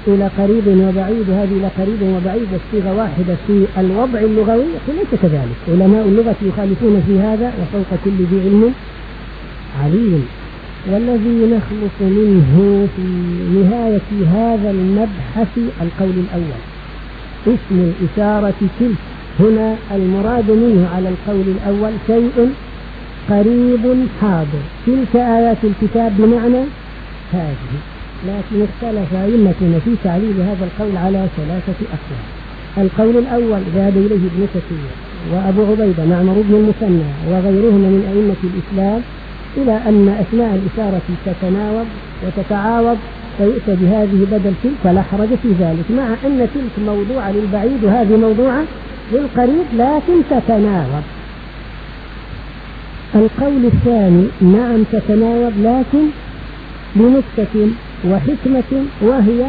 Speaker 1: إلى قريب وبعيد وهذه إلى قريب وبعيد الصيغة واحدة في الوضع اللغوي ليس كذلك علماء اللغة يخالفون في هذا وفوق كل ذي علم عليم والذي نخلص منه في نهاية هذا المبحث القول الأول اسم الإشارة تلك هنا المراد منه على القول الأول شيء قريب حاضر تلك آيات الكتاب بمعنى هذه لكن اختلف أئمتنا في تعليل هذا القول على ثلاثة أقوال القول الأول ذهب إليه ابن كثير وأبو عبيدة معمر بن المثنى وغيرهما من أئمة الإسلام إلى أن أثناء الإشارة تتناوب وتتعاوض فيؤتى بهذه بدل تلك فلا حرج في ذلك مع أن تلك موضوعة للبعيد وهذه موضوعة للقريب لكن تتناوب القول الثاني نعم تتناوب لكن بنكتة وحكمة وهي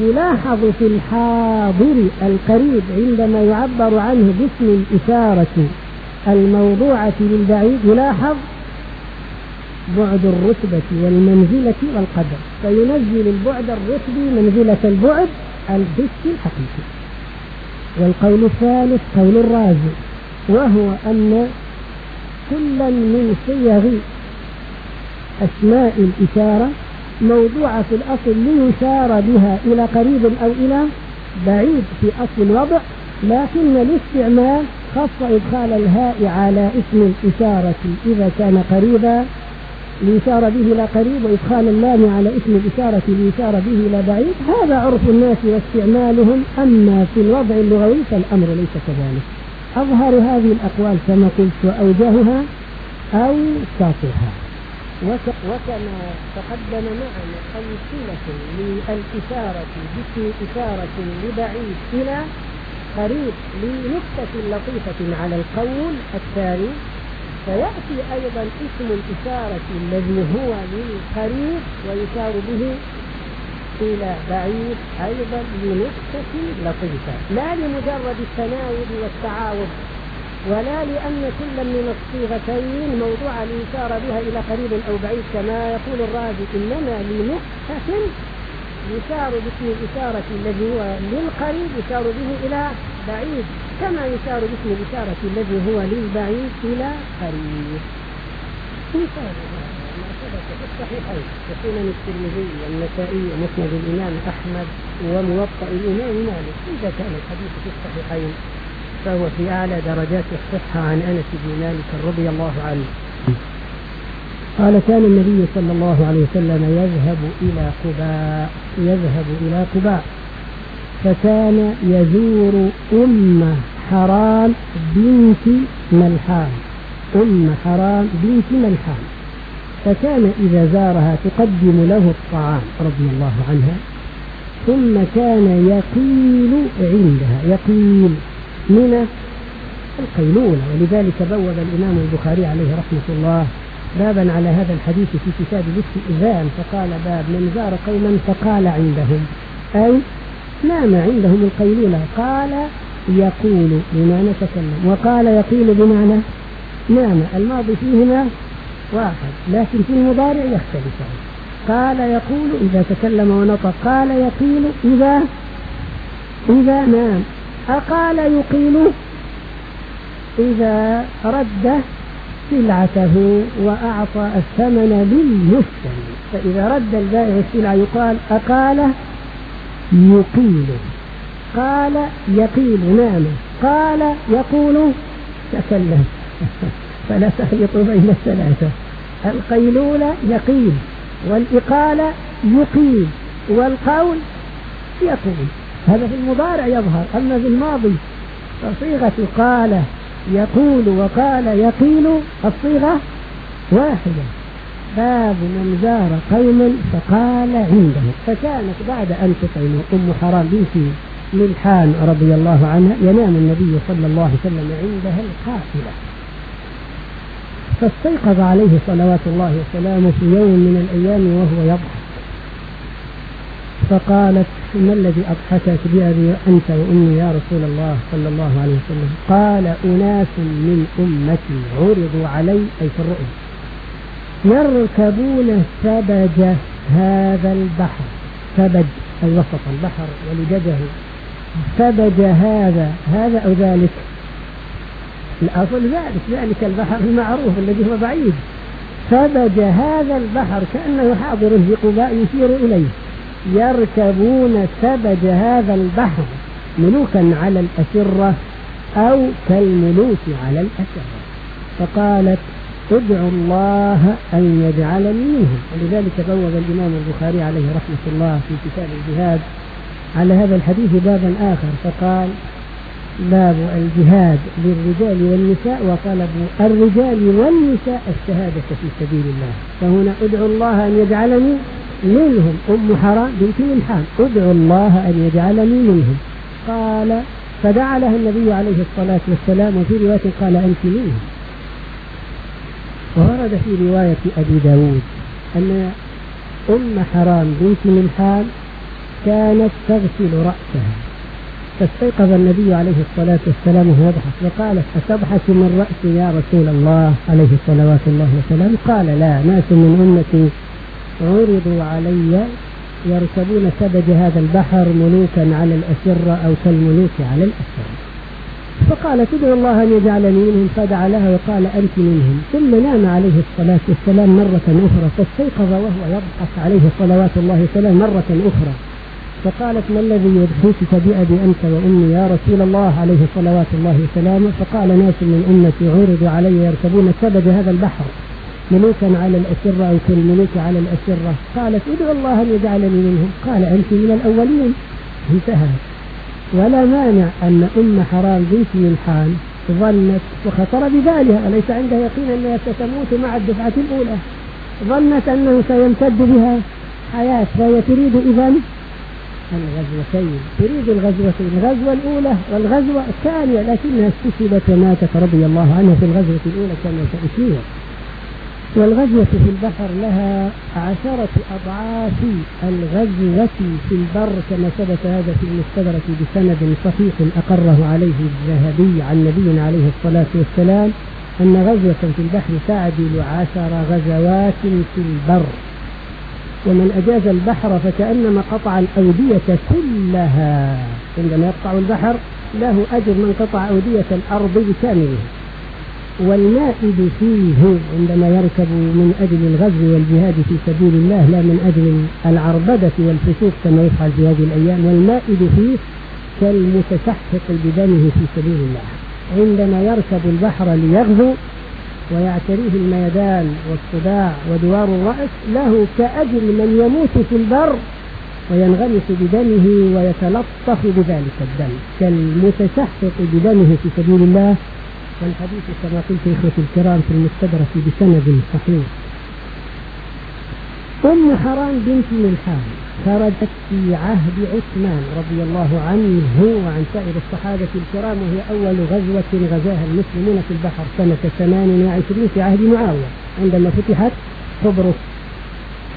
Speaker 1: يلاحظ في الحاضر القريب عندما يعبر عنه باسم الإشارة الموضوعة للبعيد يلاحظ بعد الرتبة والمنزلة والقدر فينزل البعد الرتبي منزلة البعد الحسي الحقيقي والقول الثالث قول الرازي وهو أن كلا من صيغ أسماء الإشارة موضوعة في الأصل ليشار بها إلى قريب أو إلى بعيد في أصل الوضع لكن الاستعمال خص إدخال الهاء على اسم الإشارة إذا كان قريبا الإشارة به إلى قريب وإدخال اللام على اسم الإشارة الإشارة به إلى بعيد هذا عرف الناس واستعمالهم أما في الوضع اللغوي فالأمر ليس كذلك أظهر هذه الأقوال كما قلت وأوجهها أو ساطها وكما تقدم معنا أمثلة للإشارة باسم إشارة لبعيد إلى قريب لنكتة لطيفة على القول الثاني فيأتي أيضا اسم الإشارة الذي هو من قريب ويشار به إلى بعيد أيضا لنقطة لطيفة لا لمجرد التناوب والتعاوض ولا لأن كل من الصيغتين موضوعة الإشارة بها إلى قريب أو بعيد كما يقول الرازي إنما لنقطة يشار باسم الإشارة الذي هو للقريب يشار به إلى بعيد كما يشار باسم الإشارة الذي هو للبعيد إلى قريب مثال ما ثبت في الصحيحين وسنن الترمذي والنسائي ومسند الإمام أحمد وموطأ الإمام مالك إذا كان الحديث في الصحيحين فهو في أعلى درجات الصحة عن أنس بن مالك رضي الله عنه قال كان النبي صلى الله عليه وسلم يذهب إلى قباء يذهب إلى قباء فكان يزور أم حرام بنت ملحان أم حرام بنت ملحان فكان إذا زارها تقدم له الطعام رضي الله عنها ثم كان يقيل عندها يقيل من القيلولة ولذلك بوب الإمام البخاري عليه رحمة الله بابا على هذا الحديث في كتاب الاستئذان فقال باب من زار قوما فقال عندهم أي نام عندهم القيلولة قال يقول بمعنى تكلم وقال يقول بمعنى نام الماضي فيهما واحد لكن في المضارع يختلفان قال يقول إذا تكلم ونطق قال يقيل إذا إذا نام أقال يقيل إذا رد سلعته وأعطى الثمن للمشتري فإذا رد البائع السلعة يقال أقال يقيل قال يقيل نعم قال يقول تكلم فلا تخلط بين الثلاثة القيلولة يقيل والإقالة يقيل والقول يقول هذا في المضارع يظهر أما في الماضي فصيغة قال يقول وقال يقيل الصيغة واحدة باب من زار قوم فقال عنده فكانت بعد أن تطعم أم حرام بنت ملحان رضي الله عنها ينام النبي صلى الله عليه وسلم عندها القافلة فاستيقظ عليه صلوات الله وسلامه في يوم من الأيام وهو يضحك فقالت ما الذي أضحكك بأبي أنت وأمي يا رسول الله صلى الله عليه وسلم قال أناس من أمتي عرضوا علي أي في الرؤيا يركبون سبج هذا البحر سبج أي وسط البحر ولجده سبج هذا هذا أو ذلك الأصل ذلك ذلك البحر المعروف الذي هو بعيد سبج هذا البحر كأنه حاضر في قباء يشير إليه يركبون سبج هذا البحر ملوكا على الأسرة أو كالملوك على الأسرة فقالت ادعوا الله أن يجعلني منهم ولذلك بوض الإمام البخاري عليه رحمة الله في كتاب الجهاد على هذا الحديث بابا آخر فقال باب الجهاد للرجال والنساء وطلب الرجال والنساء الشهادة في سبيل الله فهنا ادعو الله أن يجعلني منهم أم حرام بنت ملحان ادعوا الله أن يجعلني منهم قال فدعا لها النبي عليه الصلاة والسلام وفي رواية قال أنت منهم وورد في رواية أبي داود أن أم حرام بنت ملحان كانت تغسل رأسها فاستيقظ النبي عليه الصلاة والسلام وهو يبحث وقالت أتبحث من رأسي يا رسول الله عليه الصلاة والسلام قال لا ناس من أمتي عرضوا علي يركبون سبج هذا البحر ملوكا على الأسرة أو كالملوك على الأسرة فقالت ادعو الله أن يجعلني منهم فدعا لها وقال أنت منهم ثم نام عليه الصلاة والسلام مرة أخرى فاستيقظ وهو يضحك عليه صلوات الله والسلام مرة أخرى فقالت ما الذي يضحكك بأبي أنت وأمي يا رسول الله عليه صلوات الله وسلامه فقال ناس من أمتي عرضوا علي يركبون سبج هذا البحر ملوكا على الأسرة أو كل ملوك على الأسرة قالت ادعو الله أن يجعلني منهم قال أنت من الأولين انتهى ولا مانع أن أم حرام بنت ملحان ظنت وخطر ببالها أليس عندها يقين أنها ستموت مع الدفعة الأولى ظنت أنه سيمتد بها حياة فهي تريد إذا الغزوتين طيب، تريد الغزوتين الغزوة الأولى والغزوة الثانية لكنها استشهدت وماتت رضي الله عنها في الغزوة الأولى كما سأشير والغزوة في البحر لها عشرة أضعاف الغزوة في البر كما ثبت هذا في المستدرك بسند صحيح أقره عليه الذهبي عن نبينا عليه الصلاة والسلام أن غزوة في البحر تعدل عشر غزوات في البر ومن أجاز البحر فكأنما قطع الأودية كلها عندما يقطع البحر له أجر من قطع أودية الأرض بكاملها والمائد فيه عندما يركب من أجل الغزو والجهاد في سبيل الله لا من أجل العربدة والفسوق كما يفعل في هذه الأيام والمائد فيه كالمتسحق بدمه في سبيل الله عندما يركب البحر ليغزو ويعتريه الميدان والصداع ودوار الرأس له كأجر من يموت في البر وينغمس بدمه ويتلطف بذلك الدم كالمتسحق بدمه في سبيل الله والحديث كما قلت إخوتي الكرام في المستدرك بسند صحيح أم حرام بنت ملحان خرجت في عهد عثمان رضي الله عنه وعن سائر الصحابة الكرام وهي أول غزوة غزاها المسلمون في البحر سنة 28 في عهد معاوية عندما فتحت قبرص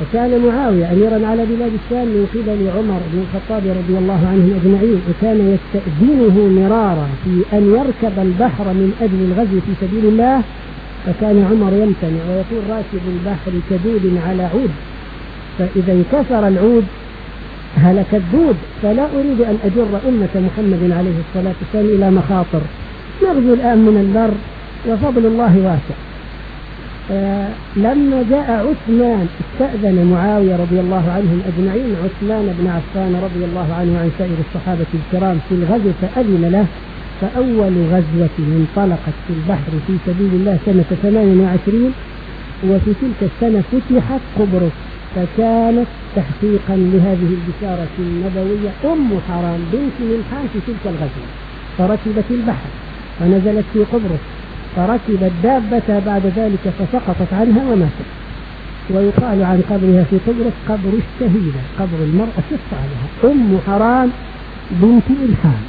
Speaker 1: وكان معاوية أميرا على بلاد الشام من قبل عمر بن الخطاب رضي الله عنه أجمعين وكان يستأذنه مرارا في أن يركب البحر من أجل الغزو في سبيل الله فكان عمر يمتنع ويكون راكب البحر كدود على عود فإذا انكسر العود هلك الدود فلا أريد أن أجر أمة محمد عليه الصلاة والسلام إلى مخاطر نرجو الآن من البر وفضل الله واسع لما جاء عثمان استأذن معاوية رضي الله عنهم أجمعين عثمان بن عفان رضي الله عنه عن سائر الصحابة الكرام في الغزو فأذن له فأول غزوة انطلقت في البحر في سبيل الله سنة 28 وفي تلك السنة فتحت قبرص فكانت تحقيقا لهذه البشارة النبوية أم حرام بنت ملحان في تلك الغزوة فركبت البحر ونزلت في قبرص فركب الدابة بعد ذلك فسقطت عنها وماتت ويقال عن قبرها في قبرص قبر الشهيدة قبر المرأة شق عليها أم حرام بنت إلحام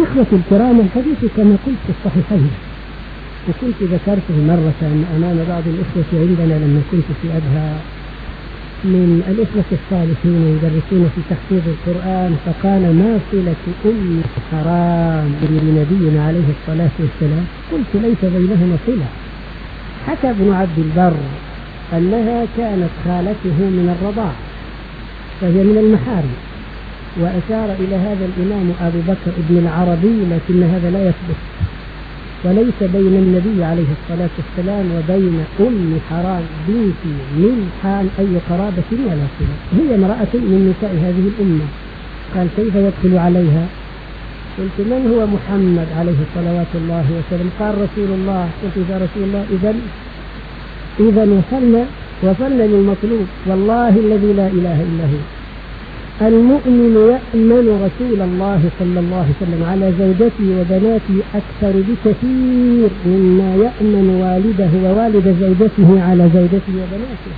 Speaker 1: إخوة الكرام الحديث كما قلت في الصحيحين وكنت ذكرته مرة أمام بعض الإخوة عندنا لما كنت في أبها من الإخوة الصالحين يدرسون في تحفيظ القرآن فقال ما صلة أم حرام لنبينا عليه الصلاة والسلام قلت ليس بينهما صلة حكى ابن عبد البر أنها كانت خالته من الرضاع فهي من المحارم وأشار إلى هذا الإمام أبو بكر بن العربي لكن هذا لا يثبت وليس بين النبي عليه الصلاة والسلام وبين أم حرام بنت حال أي قرابة ولا صلة هي امرأة من نساء هذه الأمة قال كيف يدخل عليها قلت من هو محمد عليه صلوات الله وسلم قال رسول الله قلت إذا رسول الله إذا إذا وصلنا وصلنا للمطلوب والله الذي لا إله إلا هو المؤمن يأمن رسول الله صلى الله عليه وسلم على زوجته وبناته أكثر بكثير مما يأمن والده ووالد زوجته على زوجته وبناته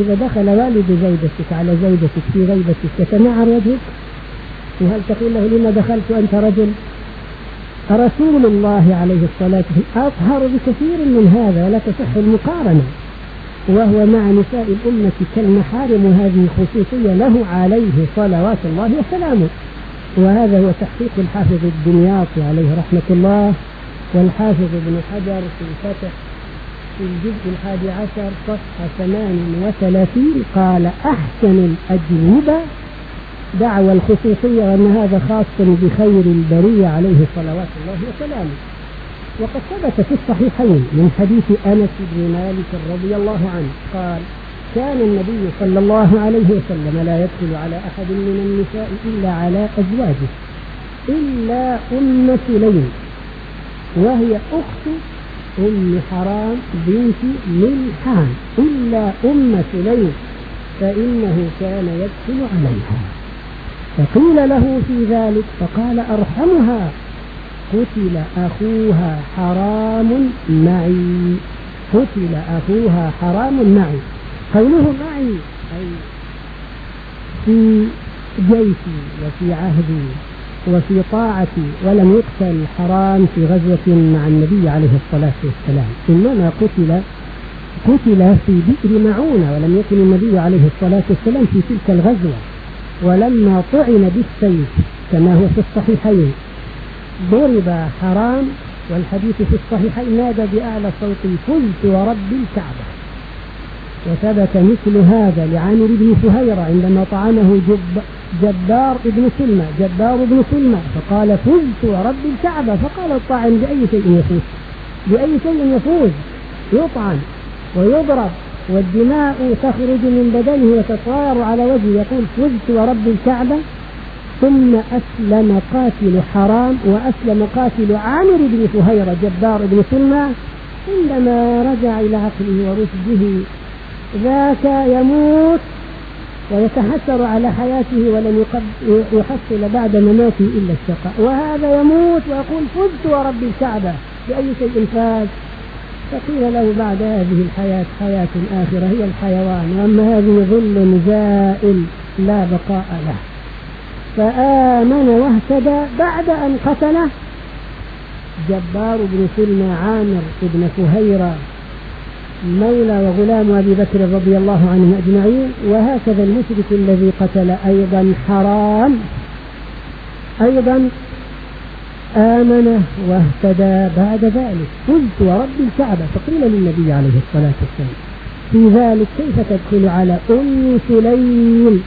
Speaker 1: إذا دخل والد زوجتك على زوجتك في غيبتك تتنعر وجهك وهل تقول له لما دخلت أنت رجل رسول الله عليه الصلاة والسلام أطهر بكثير من هذا ولا تصح المقارنة وهو مع نساء الأمة كالمحارم هذه خصوصية له عليه صلوات الله وسلامه وهذا هو تحقيق الحافظ الدنياطي عليه رحمة الله والحافظ ابن حجر في الفتح في الجزء الحادي عشر صفحة ثمان وثلاثين قال أحسن الأجوبة دعوى الخصوصية وأن هذا خاص بخير البرية عليه صلوات الله وسلامه وقد ثبت في الصحيحين من حديث أنس بن مالك رضي الله عنه قال كان النبي صلى الله عليه وسلم لا يدخل على أحد من النساء إلا على أزواجه إلا أم سليم وهي أخت أم حرام بنت ملحان إلا أم سليم فإنه كان يدخل عليها فقيل له في ذلك فقال أرحمها قتل أخوها حرام معي قتل أخوها حرام معي قوله معي أي في جيشي وفي عهدي وفي طاعتي ولم يقتل حرام في غزوة مع النبي عليه الصلاة والسلام إنما قتل قتل في بئر معونة ولم يكن النبي عليه الصلاة والسلام في تلك الغزوة ولما طعن بالسيف كما هو في الصحيحين ضرب حرام والحديث في الصحيحين نادى بأعلى صوت فزت ورب الكعبة وثبت مثل هذا لعامر بن سهيرة عندما طعنه جب جبار بن سلمة جبار بن سلمة فقال فزت ورب الكعبة فقال الطاعن بأي شيء يفوز بأي شيء يفوز يطعن ويضرب والدماء تخرج من بدنه وتطاير على وجهه يقول فزت ورب الكعبة ثم أسلم قاتل حرام وأسلم قاتل عامر بن فهيرة جبار بن سلمى عندما رجع إلى عقله ورشده ذاك يموت ويتحسر على حياته ولم يحصل بعد مماته إلا الشقاء وهذا يموت ويقول فزت ورب الكعبة بأي شيء فاز فقيل له بعد هذه الحياة حياة آخرة هي الحيوان وأما هذه ظل زائل لا بقاء له فآمن واهتدى بعد أن قتله جبار بن سلمى عامر بن فهيرة مولى وغلام أبي بكر رضي الله عنهم أجمعين وهكذا المشرك الذي قتل أيضا حرام أيضا آمن واهتدى بعد ذلك قلت ورب الكعبة فقيل للنبي عليه الصلاة والسلام في ذلك كيف تدخل على أم سليم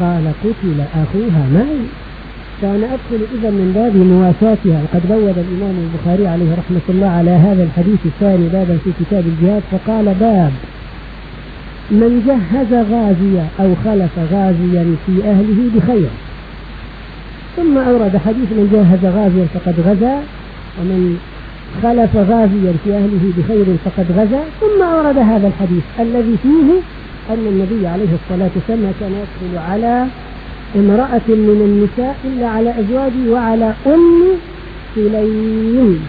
Speaker 1: قال قتل أخوها معي فأنا أدخل إذا من باب مواساتها وقد بوب الإمام البخاري عليه رحمة الله على هذا الحديث الثاني بابا في كتاب الجهاد فقال باب من جهز غازيا أو خلف غازيا في أهله بخير ثم أورد حديث من جهز غازيا فقد غزا ومن خلف غازيا في أهله بخير فقد غزا ثم أورد هذا الحديث الذي فيه أن النبي عليه الصلاة والسلام كان يدخل على امرأة من النساء إلا على أزواجه وعلى أم سليم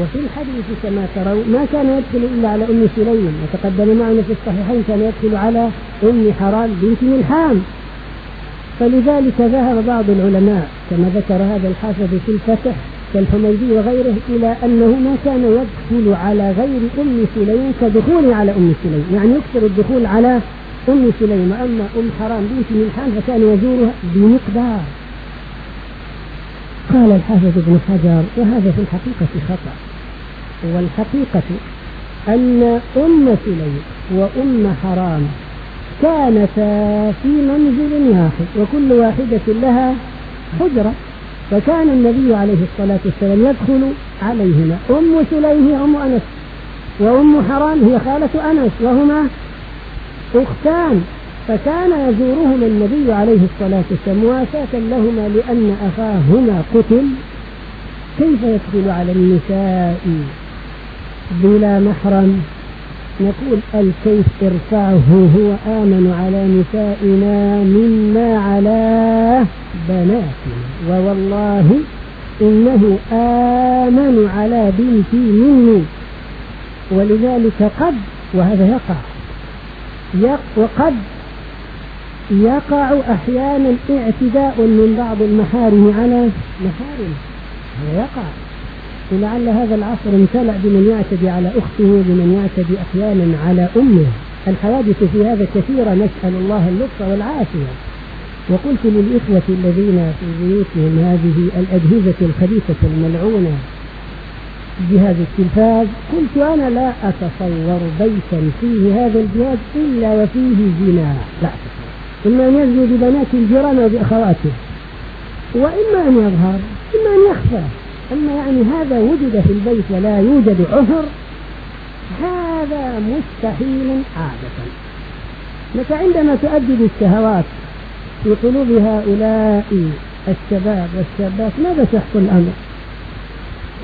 Speaker 1: وفي الحديث كما ترون ما كان يدخل إلا على أم سليم وتقدم معنا في الصحيحين كان يدخل على أم حرام بنت ملحام فلذلك ذهب بعض العلماء كما ذكر هذا الحافظ في الفتح كالحميدي وغيره إلى أنه ما كان يدخل على غير أم سليم كدخول على أم سليم يعني يكثر الدخول على أم سليم أما أم حرام بنت ملحان فكان يزورها بمقدار قال الحافظ ابن حجر وهذا في الحقيقة خطأ والحقيقة أن أم سليم وأم حرام كانتا في منزل واحد وكل واحدة لها حجرة فكان النبي عليه الصلاة والسلام يدخل عليهما أم سليم هي أم أنس وأم حرام هي خالة أنس وهما أختان فكان يزورهما النبي عليه الصلاة والسلام مواساة لهما لأن أخاهما قتل كيف يدخل على النساء بلا محرم نقول الكيف ارفعه هو آمن على نسائنا مما على بناتنا ووالله إنه آمن على بنتي مني ولذلك قد وهذا يقع يق وقد يقع أحيانا اعتداء من بعض المحارم على محارم هذا يقع ولعل هذا العصر امتلأ بمن يعتدي على أخته بمن يعتدي أحيانا على أمه الحوادث في هذا كثيرة نسأل الله اللطف والعافية وقلت للإخوة الذين في بيوتهم هذه الأجهزة الخبيثة الملعونة جهاز التلفاز قلت أنا لا أتصور بيتا فيه هذا الجهاز إلا وفيه زنا لا إما أن يزني ببنات الجيران وبأخواته وإما أن يظهر إما أن يخفى أما يعني هذا وجد في البيت ولا يوجد عذر هذا مستحيل عادة لك عندما تؤدب الشهوات في قلوب هؤلاء الشباب والشابات ماذا سيحصل الأمر؟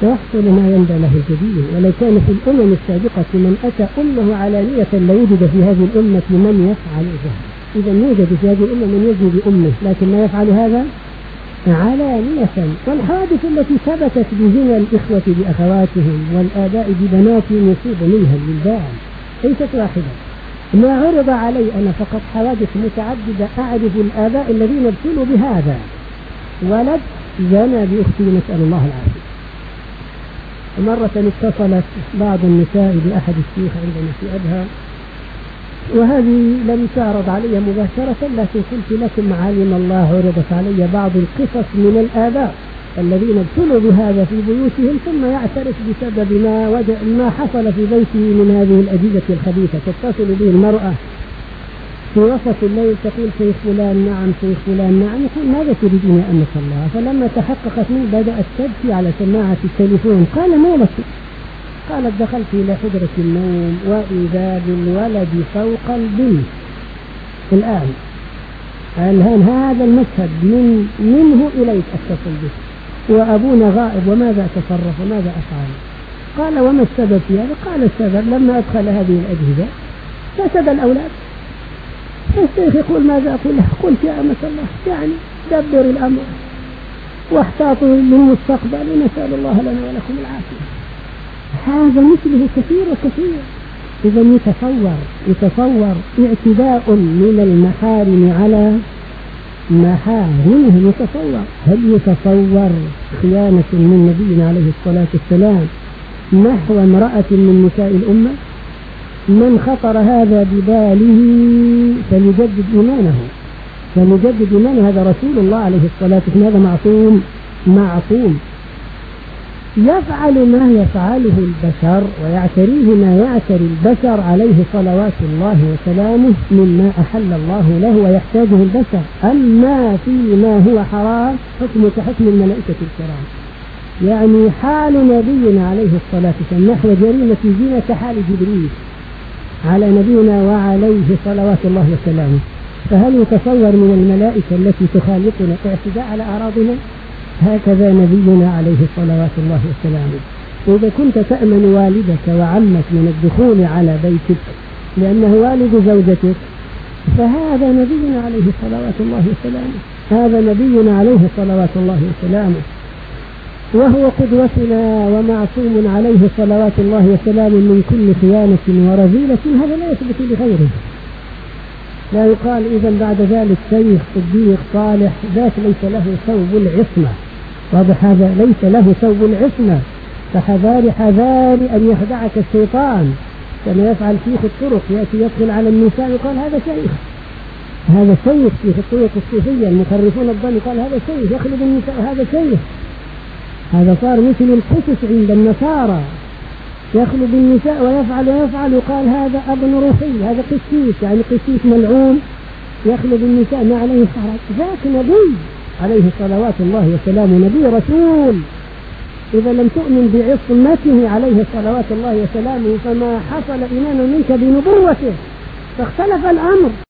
Speaker 1: سيحصل ما يندى له الجديد ولو كان في الأمم السابقة من أتى أمه علانية لوجد في هذه الأمة من يفعل ذلك إذا يوجد في هذه الأمة من يجني بأمه لكن ما يفعل هذا علانية والحادث التي ثبتت بزنا الإخوة بأخواتهم والآباء ببنات يصيب منها الولدان ليست واحدة ما عرض علي أنا فقط حوادث متعددة أعرف الآباء الذين ابتلوا بهذا ولد زنى بأختي نسأل الله العافية مرة اتصلت بعض النساء بأحد الشيوخ عندنا في أبها وهذه لم تعرض علي مباشرة لكن قلت لكم علم الله عرضت علي بعض القصص من الآباء الذين ابتلوا بهذا في بيوتهم ثم يعترف بسبب ما ما حصل في بيته من هذه الأجهزة الخبيثة تتصل به المرأة في وسط الليل تقول شيخ فلان نعم شيخ فلان نعم يقول ماذا تريدين يا الله فلما تحققت منه بدأت تبكي على سماعة التليفون قال ما لك قالت دخلت إلى حجرة النوم وإذا بالولد فوق البنت الآن الآن هذا المشهد من منه إليك أتصل به وأبونا غائب وماذا أتصرف وماذا أفعل قال وما السبب في هذا قال السبب لما أدخل هذه الأجهزة فسد الأولاد فالشيخ يقول ماذا أقول له قلت يا أمة الله يعني دبر الأمر واحتاطوا للمستقبل ونسأل الله لنا ولكم العافية هذا مثله كثير كثير إذا يتصور يتصور اعتداء من المحارم على محارمه يتصور هل يتصور خيانة من نبينا عليه الصلاة والسلام نحو امرأة من نساء الأمة من خطر هذا بباله فليجدد إيمانه فليجدد إيمانه هذا رسول الله عليه الصلاة والسلام هذا معصوم معصوم يفعل ما يفعله البشر ويعتريه ما يعتري البشر عليه صلوات الله وسلامه مما أحل الله له ويحتاجه البشر أما فيما هو حرام حكم كحكم الملائكة الكرام يعني حال نبينا عليه الصلاة والسلام نحو جريمة زينة كحال جبريل على نبينا وعليه صلوات الله وسلامه فهل يتصور من الملائكة التي تخالطنا اعتداء على أراضنا؟ هكذا نبينا عليه الصلوات الله وسلامه إذا كنت تأمن والدك وعمك من الدخول على بيتك لأنه والد زوجتك فهذا نبينا عليه الصلوات الله وسلامه هذا نبينا عليه الصلوات الله وسلامه وهو قدوتنا ومعصوم عليه صلوات الله وسلامه من كل خيانة ورذيلة هذا لا يثبت لغيره لا يقال إذا بعد ذلك شيخ صديق صالح ذاك ليس له ثوب العصمة واضح هذا ليس له ثوب عصمة فحذار حذار أن يخدعك الشيطان كما يفعل شيخ الطرق يأتي يدخل على النساء يقال هذا شيخ هذا شيخ شيخ الطرق الصوفية المخرفون الظن قال هذا شيخ يخلد النساء هذا شيخ هذا صار مثل القسس عند النصارى يخلد النساء ويفعل ويفعل يقال هذا ابن روحي هذا قسيس يعني قسيس ملعون يخلد النساء ما عليه حرج ذاك نبي عليه صلوات الله وسلامه نبي رسول إذا لم تؤمن بعصمته عليه صلوات الله وسلامه فما حصل إيمان منك بنبوته فاختلف الأمر